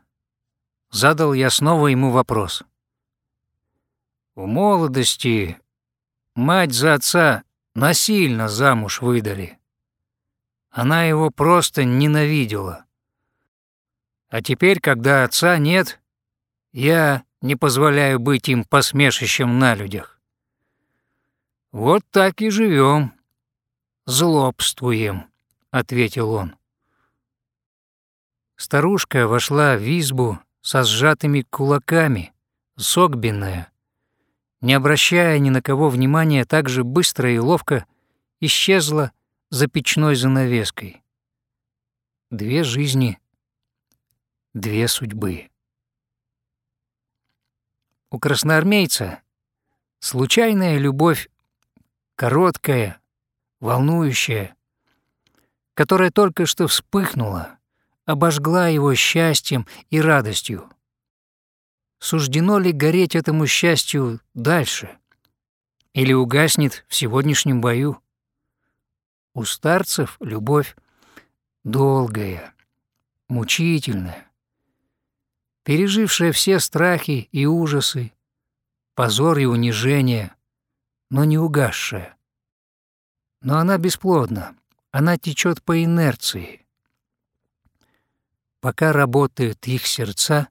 Задал я снова ему вопрос. В молодости мать за отца насильно замуж выдали. Она его просто ненавидела. А теперь, когда отца нет, я не позволяю быть им посмешищем на людях. Вот так и живем, злобствуем, ответил он. Старушка вошла в избу со сжатыми кулаками, согбенная, не обращая ни на кого внимания, так же быстро и ловко исчезла за печной занавеской. Две жизни, две судьбы. У красноармейца случайная любовь, короткая, волнующая, которая только что вспыхнула, обожгла его счастьем и радостью. Суждено ли гореть этому счастью дальше? Или угаснет в сегодняшнем бою? У старцев любовь долгая, мучительная, пережившая все страхи и ужасы, позор и унижение, но не угасшая. Но она бесплодна, она течет по инерции. Пока работают их сердца,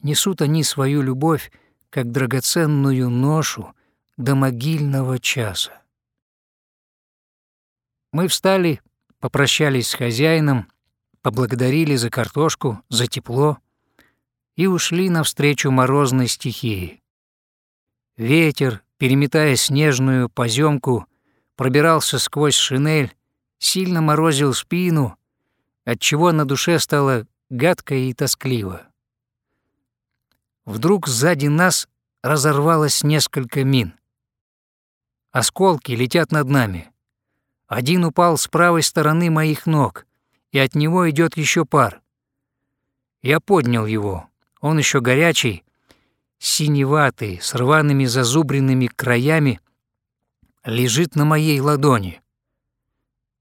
несут они свою любовь, как драгоценную ношу до могильного часа. Мы встали, попрощались с хозяином, поблагодарили за картошку, за тепло и ушли навстречу морозной стихии. Ветер, переметая снежную поземку, пробирался сквозь шинель, сильно морозил спину, отчего на душе стало гадко и тоскливо. Вдруг сзади нас разорвалось несколько мин. Осколки летят над нами. Один упал с правой стороны моих ног, и от него идет еще пар. Я поднял его. Он еще горячий, синеватый, с рваными зазубренными краями, лежит на моей ладони.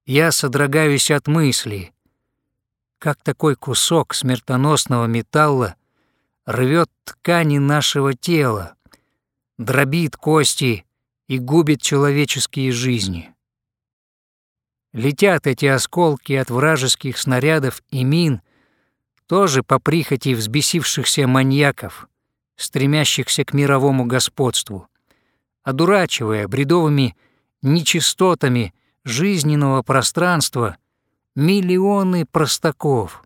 Я содрогаюсь от мысли, как такой кусок смертоносного металла рвет ткани нашего тела, дробит кости и губит человеческие жизни. Летят эти осколки от вражеских снарядов и мин, тоже по прихоти взбесившихся маньяков, стремящихся к мировому господству, одурачивая бредовыми нечистотами жизненного пространства миллионы простаков,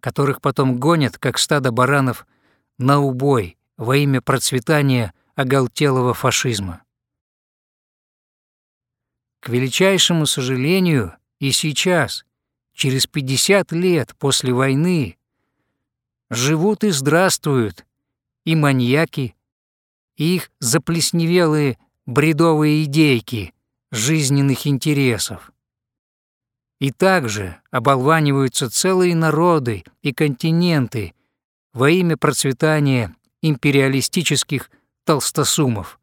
которых потом гонят, как стадо баранов, на убой во имя процветания оголтелого фашизма. К величайшему сожалению, и сейчас, через 50 лет после войны, живут и здравствуют и маньяки, и их заплесневелые бредовые идейки жизненных интересов. И также оболваниваются целые народы и континенты во имя процветания империалистических толстосумов,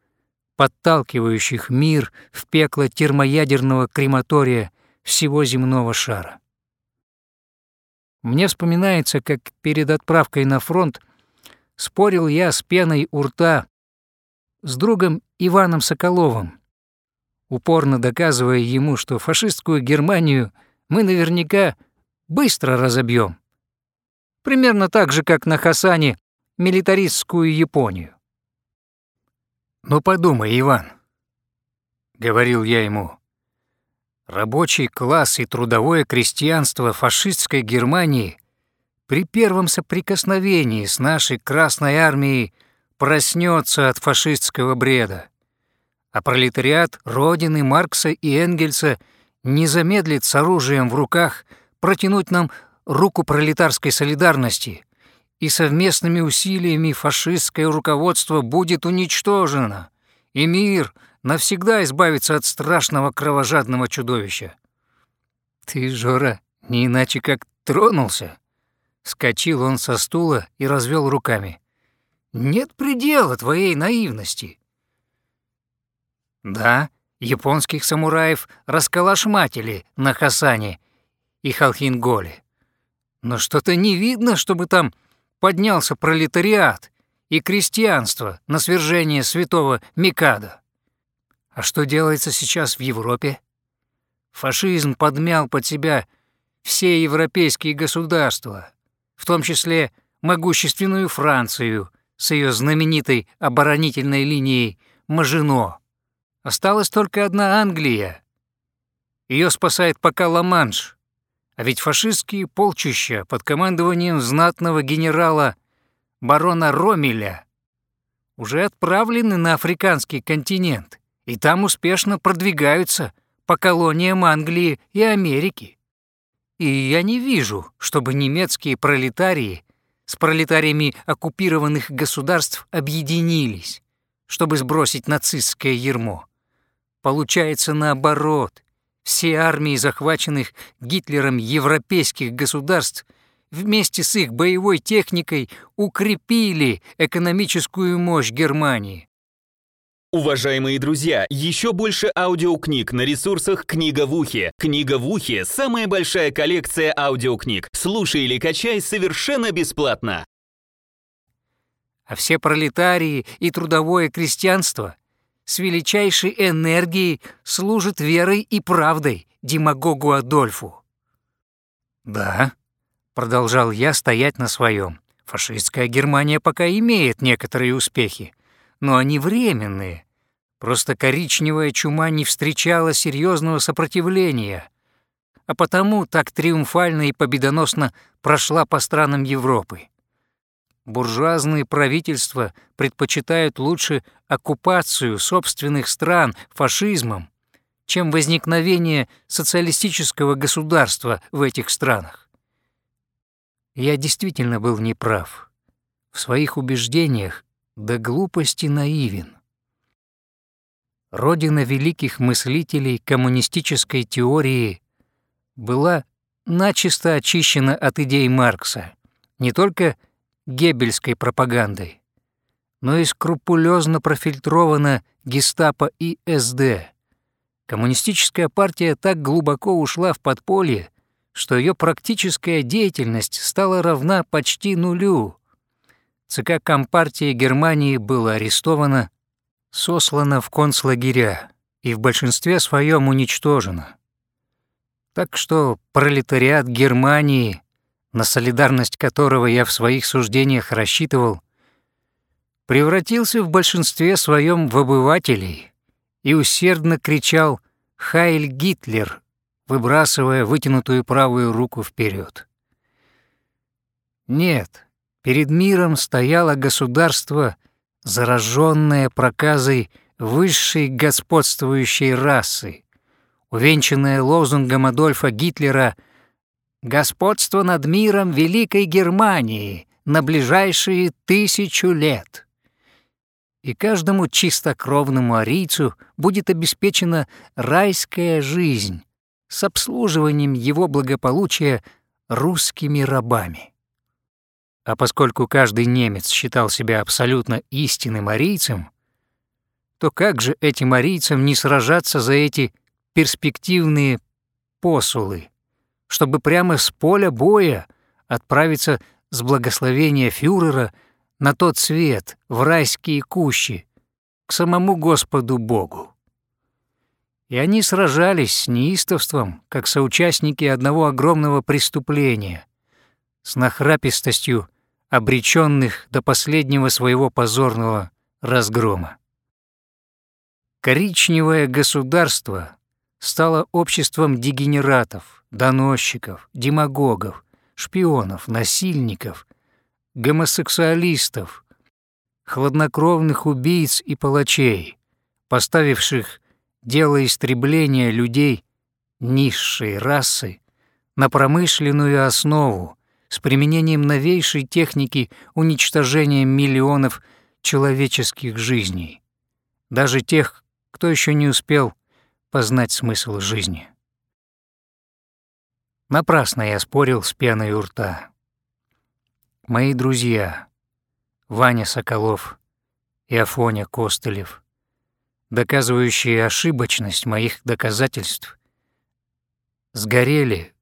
подталкивающих мир в пекло термоядерного крематория всего земного шара. Мне вспоминается, как перед отправкой на фронт спорил я с пеной у рта с другом Иваном Соколовым, упорно доказывая ему, что фашистскую Германию – мы наверняка быстро разобьем. Примерно так же, как на Хасане милитаристскую Японию. «Ну подумай, Иван», — говорил я ему, — «рабочий класс и трудовое крестьянство фашистской Германии при первом соприкосновении с нашей Красной Армией проснется от фашистского бреда, а пролетариат Родины Маркса и Энгельса — не замедлит с оружием в руках протянуть нам руку пролетарской солидарности, и совместными усилиями фашистское руководство будет уничтожено, и мир навсегда избавится от страшного кровожадного чудовища. Ты, Жора, не иначе как тронулся. Скочил он со стула и развел руками. Нет предела твоей наивности. Да, японских самураев расколошматили на Хасане и Халхинголе. Но что-то не видно, чтобы там поднялся пролетариат и крестьянство на свержение святого Микада. А что делается сейчас в Европе? Фашизм подмял под себя все европейские государства, в том числе могущественную Францию с ее знаменитой оборонительной линией Мажино. Осталась только одна Англия. Ее спасает пока Ла-Манш. А ведь фашистские полчища под командованием знатного генерала барона Ромеля уже отправлены на африканский континент и там успешно продвигаются по колониям Англии и Америки. И я не вижу, чтобы немецкие пролетарии с пролетариями оккупированных государств объединились, чтобы сбросить нацистское ермо. Получается наоборот. Все армии захваченных Гитлером европейских государств вместе с их боевой техникой укрепили экономическую мощь Германии. Уважаемые друзья, еще больше аудиокниг на ресурсах «Книга в ухе». «Книга в ухе» — самая большая коллекция аудиокниг. Слушай или качай совершенно бесплатно. А все пролетарии и трудовое крестьянство — с величайшей энергией служит верой и правдой демагогу Адольфу. «Да», — продолжал я стоять на своем. «фашистская Германия пока имеет некоторые успехи, но они временные. Просто коричневая чума не встречала серьезного сопротивления, а потому так триумфально и победоносно прошла по странам Европы. Буржуазные правительства предпочитают лучше оккупацию собственных стран фашизмом, чем возникновение социалистического государства в этих странах. Я действительно был неправ. В своих убеждениях до глупости наивен. Родина великих мыслителей коммунистической теории была начисто очищена от идей Маркса, не только геббельской пропагандой, но и скрупулезно профильтрована гестапо и СД. Коммунистическая партия так глубоко ушла в подполье, что ее практическая деятельность стала равна почти нулю. ЦК Компартии Германии было арестовано, сослано в концлагеря и в большинстве своем уничтожено. Так что пролетариат Германии на солидарность которого я в своих суждениях рассчитывал, превратился в большинстве своем в обывателей и усердно кричал «Хайль Гитлер», выбрасывая вытянутую правую руку вперед. Нет, перед миром стояло государство, зараженное проказой высшей господствующей расы, увенчанное лозунгом Адольфа Гитлера — господство над миром Великой Германии на ближайшие тысячу лет. И каждому чистокровному арийцу будет обеспечена райская жизнь с обслуживанием его благополучия русскими рабами. А поскольку каждый немец считал себя абсолютно истинным арийцем, то как же этим арийцам не сражаться за эти перспективные посулы, чтобы прямо с поля боя отправиться с благословения фюрера на тот свет, в райские кущи, к самому Господу Богу. И они сражались с неистовством, как соучастники одного огромного преступления, с нахрапистостью обреченных до последнего своего позорного разгрома. Коричневое государство стало обществом дегенератов, доносчиков, демагогов, шпионов, насильников, гомосексуалистов, хладнокровных убийц и палачей, поставивших дело истребления людей низшей расы на промышленную основу с применением новейшей техники уничтожения миллионов человеческих жизней, даже тех, кто еще не успел познать смысл жизни. Напрасно я спорил с пеной у рта. Мои друзья, Ваня Соколов и Афоня Костылев, доказывающие ошибочность моих доказательств, сгорели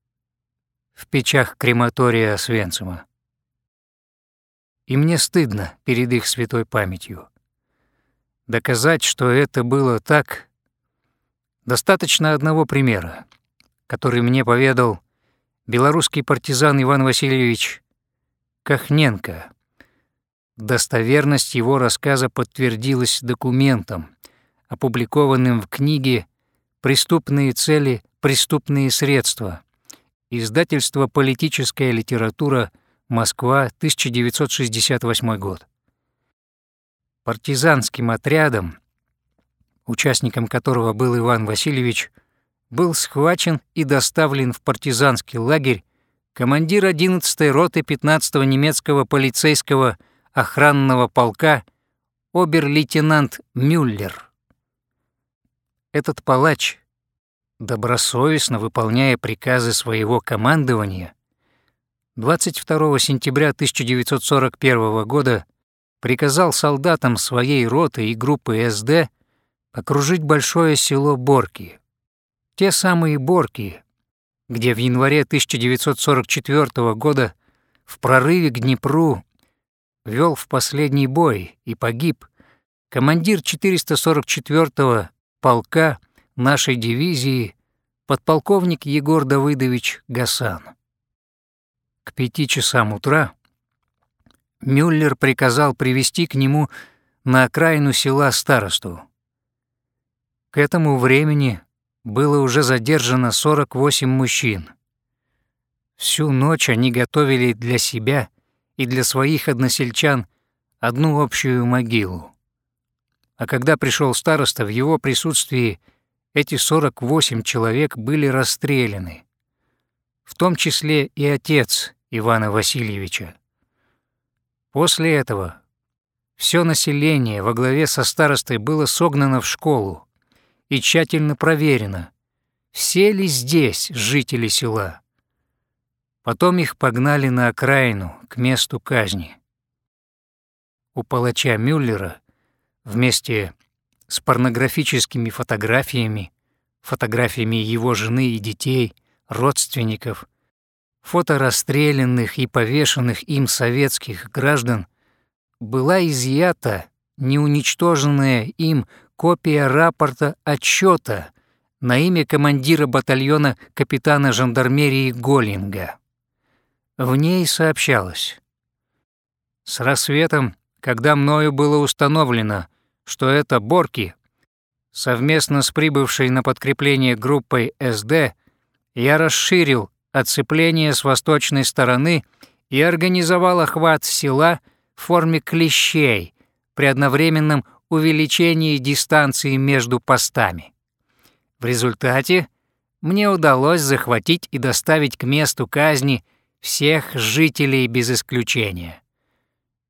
в печах крематория Освенцима. И мне стыдно перед их святой памятью. Доказать, что это было так, достаточно одного примера, который мне поведал белорусский партизан Иван Васильевич Кахненко. Достоверность его рассказа подтвердилась документом, опубликованным в книге «Преступные цели, преступные средства», издательство «Политическая литература. Москва, 1968 год». Партизанским отрядом, участником которого был Иван Васильевич, был схвачен и доставлен в партизанский лагерь командир 11-й роты 15-го немецкого полицейского охранного полка обер-лейтенант Мюллер. Этот палач, добросовестно выполняя приказы своего командования, 22 сентября 1941 года приказал солдатам своей роты и группы СД окружить большое село Борки, те самые Борки, где в январе 1944 года в прорыве к Днепру вел в последний бой и погиб командир 444-го полка нашей дивизии подполковник Егор Давыдович Гасан. К пяти часам утра Мюллер приказал привести к нему на окраину села старосту. К этому времени было уже задержано 48 мужчин. Всю ночь они готовили для себя и для своих односельчан одну общую могилу. А когда пришел староста, в его присутствии эти 48 человек были расстреляны, в том числе и отец Ивана Васильевича. После этого все население во главе со старостой было согнано в школу, и тщательно проверено, все ли здесь жители села. Потом их погнали на окраину, к месту казни. У палача Мюллера вместе с порнографическими фотографиями, фотографиями его жены и детей, родственников, фото расстрелянных и повешенных им советских граждан была изъята неуничтоженная им копия рапорта отчета на имя командира батальона капитана жандармерии Голлинга. В ней сообщалось. С рассветом, когда мною было установлено, что это Борки, совместно с прибывшей на подкрепление группой СД, я расширил оцепление с восточной стороны и организовал охват села в форме клещей при одновременном увеличении дистанции между постами. В результате мне удалось захватить и доставить к месту казни всех жителей без исключения.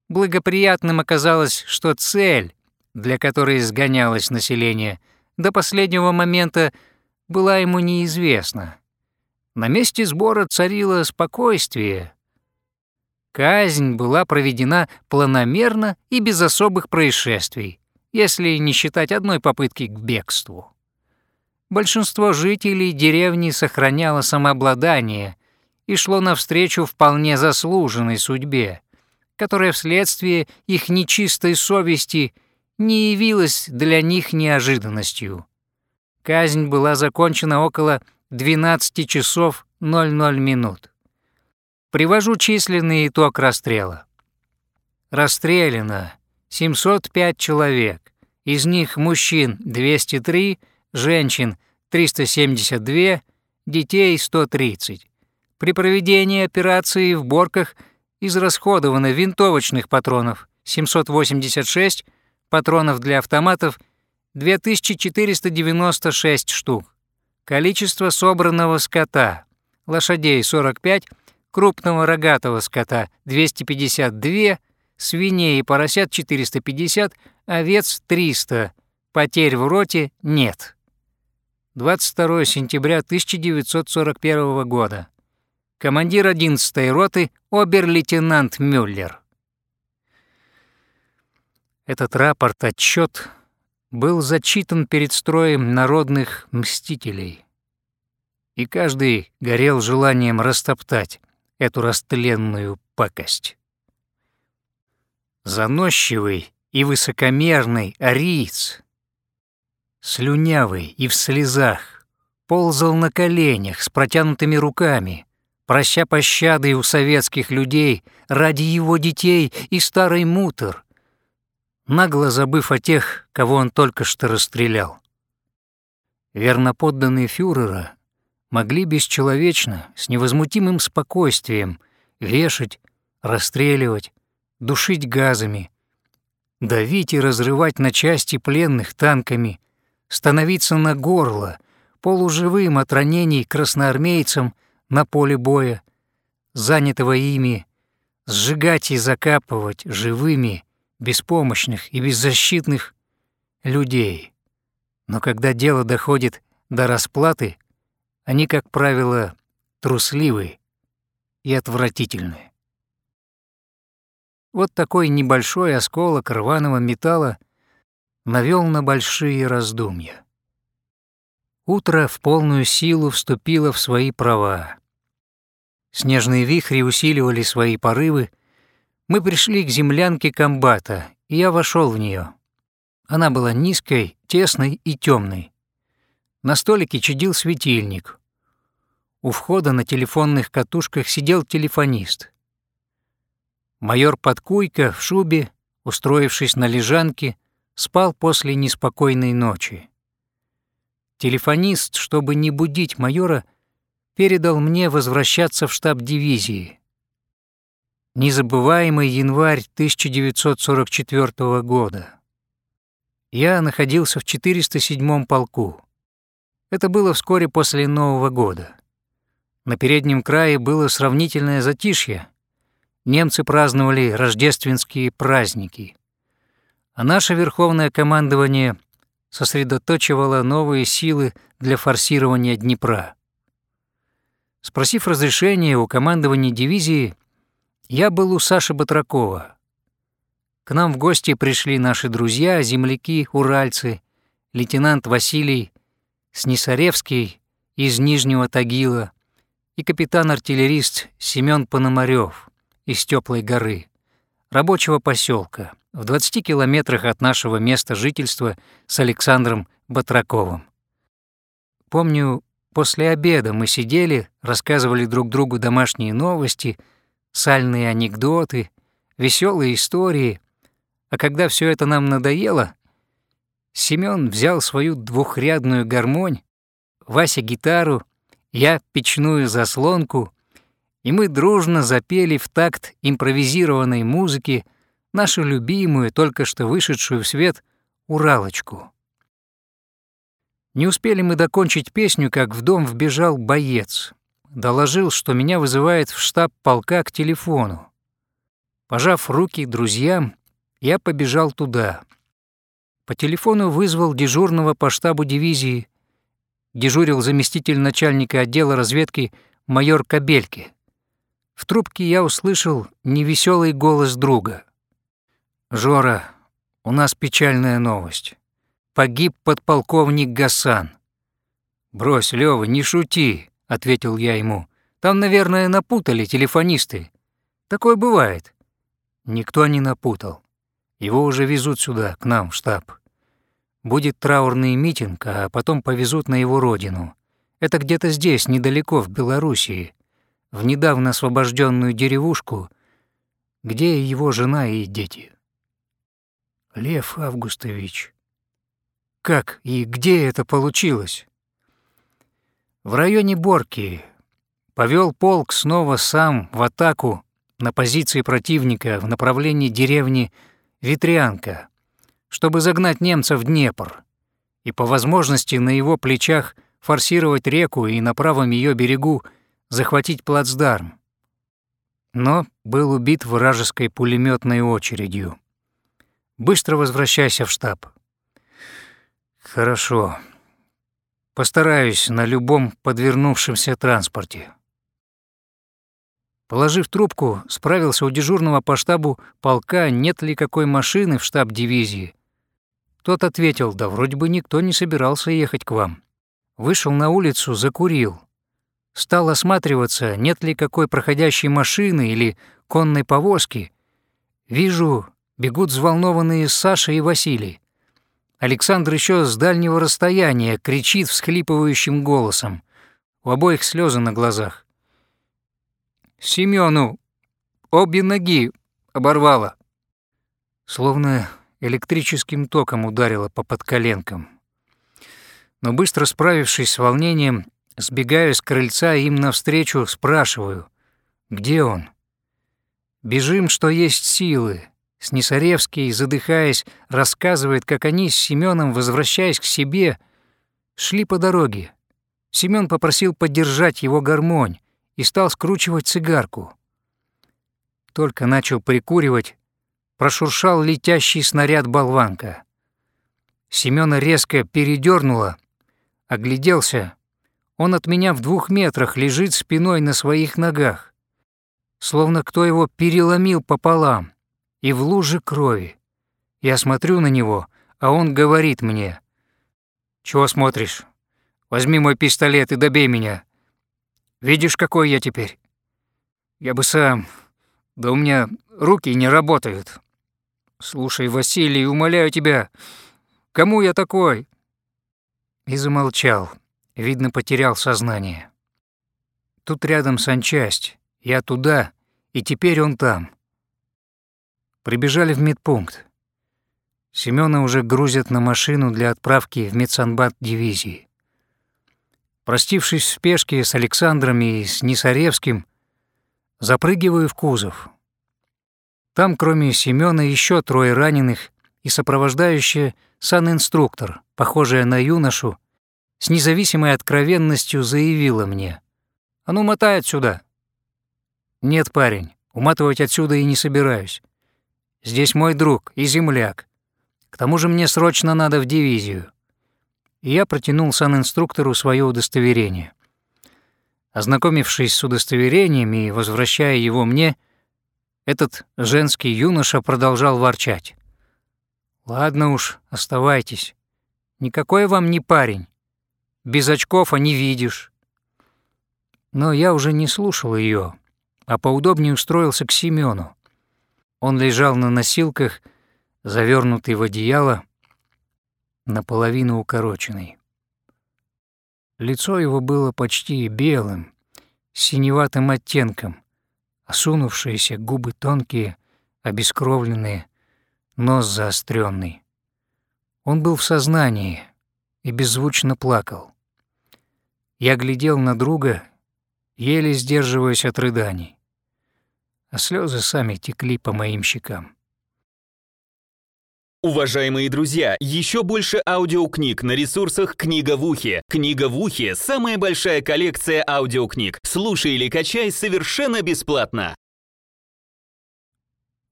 Благоприятным оказалось, что цель, для которой сгонялось население, до последнего момента была ему неизвестна. На месте сбора царило спокойствие. Казнь была проведена планомерно и без особых происшествий, если не считать одной попытки к бегству. Большинство жителей деревни сохраняло самообладание и шло навстречу вполне заслуженной судьбе, которая вследствие их нечистой совести не явилась для них неожиданностью. Казнь была закончена около 12 часов 00 минут. Привожу численный итог расстрела. Расстреляно 705 человек, из них мужчин 203, женщин 372, детей 130. При проведении операции в Борках израсходовано винтовочных патронов 786, патронов для автоматов 2496 штук. Количество собранного скота. Лошадей 45, крупного рогатого скота 252, свиней и поросят 450, овец 300. Потерь в роте нет. 22 сентября 1941 года. Командир 11-й роты обер-лейтенант Мюллер. Этот рапорт-отчет был зачитан перед строем народных мстителей. И каждый горел желанием растоптать эту растленную пакость. Заносчивый и высокомерный ариец, слюнявый и в слезах, ползал на коленях с протянутыми руками, прося пощады у советских людей ради его детей и старый мутор, нагло забыв о тех, кого он только что расстрелял. Верноподданные фюрера могли бесчеловечно, с невозмутимым спокойствием вешать, расстреливать, душить газами, давить и разрывать на части пленных танками, становиться на горло, полуживым от ранений красноармейцам на поле боя, занятого ими, сжигать и закапывать живыми беспомощных и беззащитных людей. Но когда дело доходит до расплаты, они, как правило, трусливы и отвратительны. Вот такой небольшой осколок рваного металла навел на большие раздумья. Утро в полную силу вступило в свои права. Снежные вихри усиливали свои порывы, мы пришли к землянке комбата, и я вошел в нее. Она была низкой, тесной и темной. На столике чадил светильник. У входа на телефонных катушках сидел телефонист. Майор Подкуйко в шубе, устроившись на лежанке, спал после неспокойной ночи. Телефонист, чтобы не будить майора, передал мне возвращаться в штаб дивизии. Незабываемый январь 1944 года. Я находился в 407-м полку. Это было вскоре после Нового года. На переднем крае было сравнительное затишье. Немцы праздновали рождественские праздники. А наше верховное командование сосредоточивало новые силы для форсирования Днепра. Спросив разрешения у командования дивизии, я был у Саши Батракова. К нам в гости пришли наши друзья, земляки, уральцы, лейтенант Василий Снисаревский из Нижнего Тагила и капитан-артиллерист Семён Пономарёв из Теплой горы, рабочего поселка в 20 километрах от нашего места жительства с Александром Батраковым. Помню, после обеда мы сидели, рассказывали друг другу домашние новости — сальные анекдоты, веселые истории. А когда все это нам надоело, Семён взял свою двухрядную гармонь, Вася гитару, я печную заслонку, и мы дружно запели в такт импровизированной музыки нашу любимую, только что вышедшую в свет, «Уралочку». Не успели мы докончить песню, как в дом вбежал боец доложил, что меня вызывает в штаб полка к телефону. Пожав руки друзьям, я побежал туда. По телефону вызвал дежурного по штабу дивизии. дежурил заместитель начальника отдела разведки майор Кабельки. В трубке я услышал невеселый голос друга. «Жора, у нас печальная новость. Погиб подполковник Гасан». «Брось, Лёва, не шути», — ответил я ему. «Там, наверное, напутали телефонисты. Такое бывает». Никто не напутал. Его уже везут сюда, к нам, в штаб. Будет траурный митинг, а потом повезут на его родину. Это где-то здесь, недалеко, в Белоруссии, в недавно освобожденную деревушку, где его жена и дети. Лев Августович, как и где это получилось? В районе Борки повел полк снова сам в атаку на позиции противника в направлении деревни Ветрянка, чтобы загнать немцев в Днепр и по возможности на его плечах форсировать реку и на правом ее берегу захватить плацдарм. Но был убит вражеской пулеметной очередью. Быстро возвращайся в штаб. Хорошо. Постараюсь на любом подвернувшемся транспорте. Положив трубку, справился у дежурного по штабу полка, нет ли какой машины в штаб дивизии. Тот ответил, да вроде бы никто не собирался ехать к вам. Вышел на улицу, закурил. Стал осматриваться, нет ли какой проходящей машины или конной повозки. Вижу, бегут взволнованные Саша и Василий. Александр еще с дальнего расстояния кричит всхлипывающим голосом. У обоих слезы на глазах. Семену обе ноги оборвало. Словно электрическим током ударило по подколенкам. Но быстро справившись с волнением, сбегаю с крыльца им навстречу, спрашиваю, где он? Бежим, что есть силы. Снисаревский, задыхаясь, рассказывает, как они с Семеном, возвращаясь к себе, шли по дороге. Семен попросил поддержать его гармонь, и стал скручивать цигарку. Только начал прикуривать, прошуршал летящий снаряд болванка. Семёна резко передёрнуло, огляделся. Он от меня в двух метрах лежит спиной на своих ногах, словно кто его переломил пополам, и в луже крови. Я смотрю на него, а он говорит мне, «Чего смотришь? Возьми мой пистолет и добей меня. Видишь, какой я теперь? Я бы сам... Да у меня руки не работают. Слушай, Василий, умоляю тебя, кому я такой?» И замолчал. Видно, потерял сознание. Тут рядом санчасть. Я туда, и теперь он там. Прибежали в медпункт. Семёна уже грузят на машину для отправки в медсанбат дивизии. Простившись в спешке с Александром и с Нисаревским, запрыгиваю в кузов. Там, кроме Семёна, еще трое раненых и сопровождающая санинструктор, похожая на юношу, с независимой откровенностью заявила мне. «А ну, мотай отсюда!» «Нет, парень, уматывать отсюда и не собираюсь. Здесь мой друг и земляк. К тому же мне срочно надо в дивизию и я протянул санинструктору свое удостоверение. Ознакомившись с удостоверением и возвращая его мне, этот женский юноша продолжал ворчать. «Ладно уж, оставайтесь. Никакой вам не парень. Без очков, а не видишь». Но я уже не слушал ее, а поудобнее устроился к Семену. Он лежал на носилках, завернутый в одеяло, наполовину укороченный. Лицо его было почти белым, с синеватым оттенком, осунувшиеся губы тонкие, обескровленные, нос заостренный. Он был в сознании и беззвучно плакал. Я глядел на друга, еле сдерживаясь от рыданий, а слезы сами текли по моим щекам. Уважаемые друзья, еще больше аудиокниг на ресурсах «Книга в ухе». «Книга в ухе» — самая большая коллекция аудиокниг. Слушай или качай совершенно бесплатно.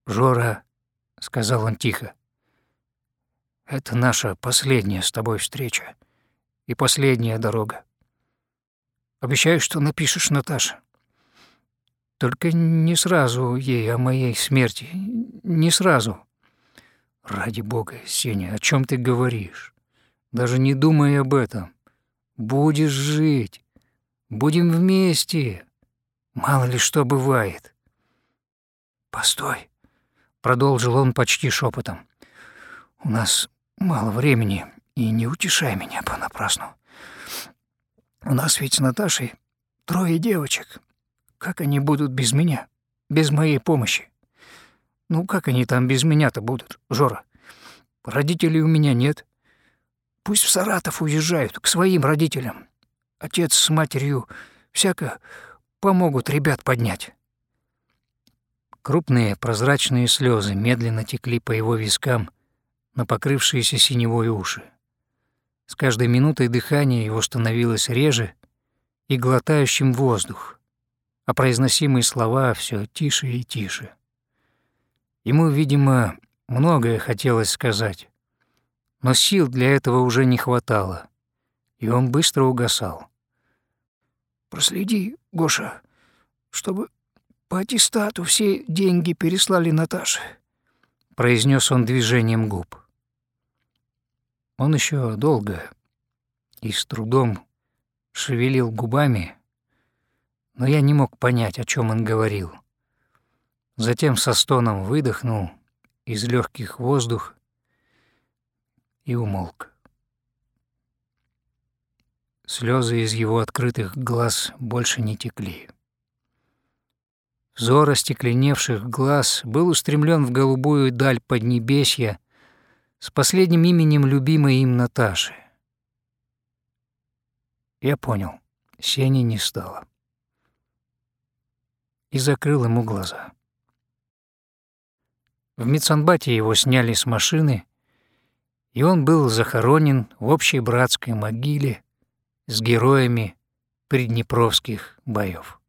«Жора», — сказал он тихо, — «это наша последняя с тобой встреча. и последняя дорога. Обещаю, что напишешь Наташе. Только не сразу ей о моей смерти. Не сразу. Ради бога, Сеня, о чем ты говоришь? Даже не думай об этом. Будешь жить. Будем вместе. Мало ли что бывает. Постой, продолжил он почти шепотом. У нас мало времени, и не утешай меня понапрасну. У нас ведь с Наташей трое девочек. Как они будут без меня? Без моей помощи? Ну, как они там без меня-то будут, Жора? Родителей у меня нет. Пусть в Саратов уезжают, к своим родителям. Отец с матерью всяко помогут ребят поднять. Крупные прозрачные слезы медленно текли по его вискам на покрывшиеся синевой уши. С каждой минутой дыхание его становилось реже и глотающим воздух, а произносимые слова все тише и тише. Ему, видимо, многое хотелось сказать, но сил для этого уже не хватало, и он быстро угасал. «Проследи, Гоша, чтобы по аттестату все деньги переслали Наташе», — произнес он движением губ. Он еще долго и с трудом шевелил губами, но я не мог понять, о чем он говорил. Затем со стоном выдохнул из легких воздух и умолк. Слезы из его открытых глаз больше не текли. Взор остекленевших глаз был устремлен в голубую даль Поднебесья, с последним именем любимой им Наташи. Я понял, Сени не стало. И закрыл ему глаза. В Мецанбате его сняли с машины, и он был захоронен в общей братской могиле с героями приднепровских боев.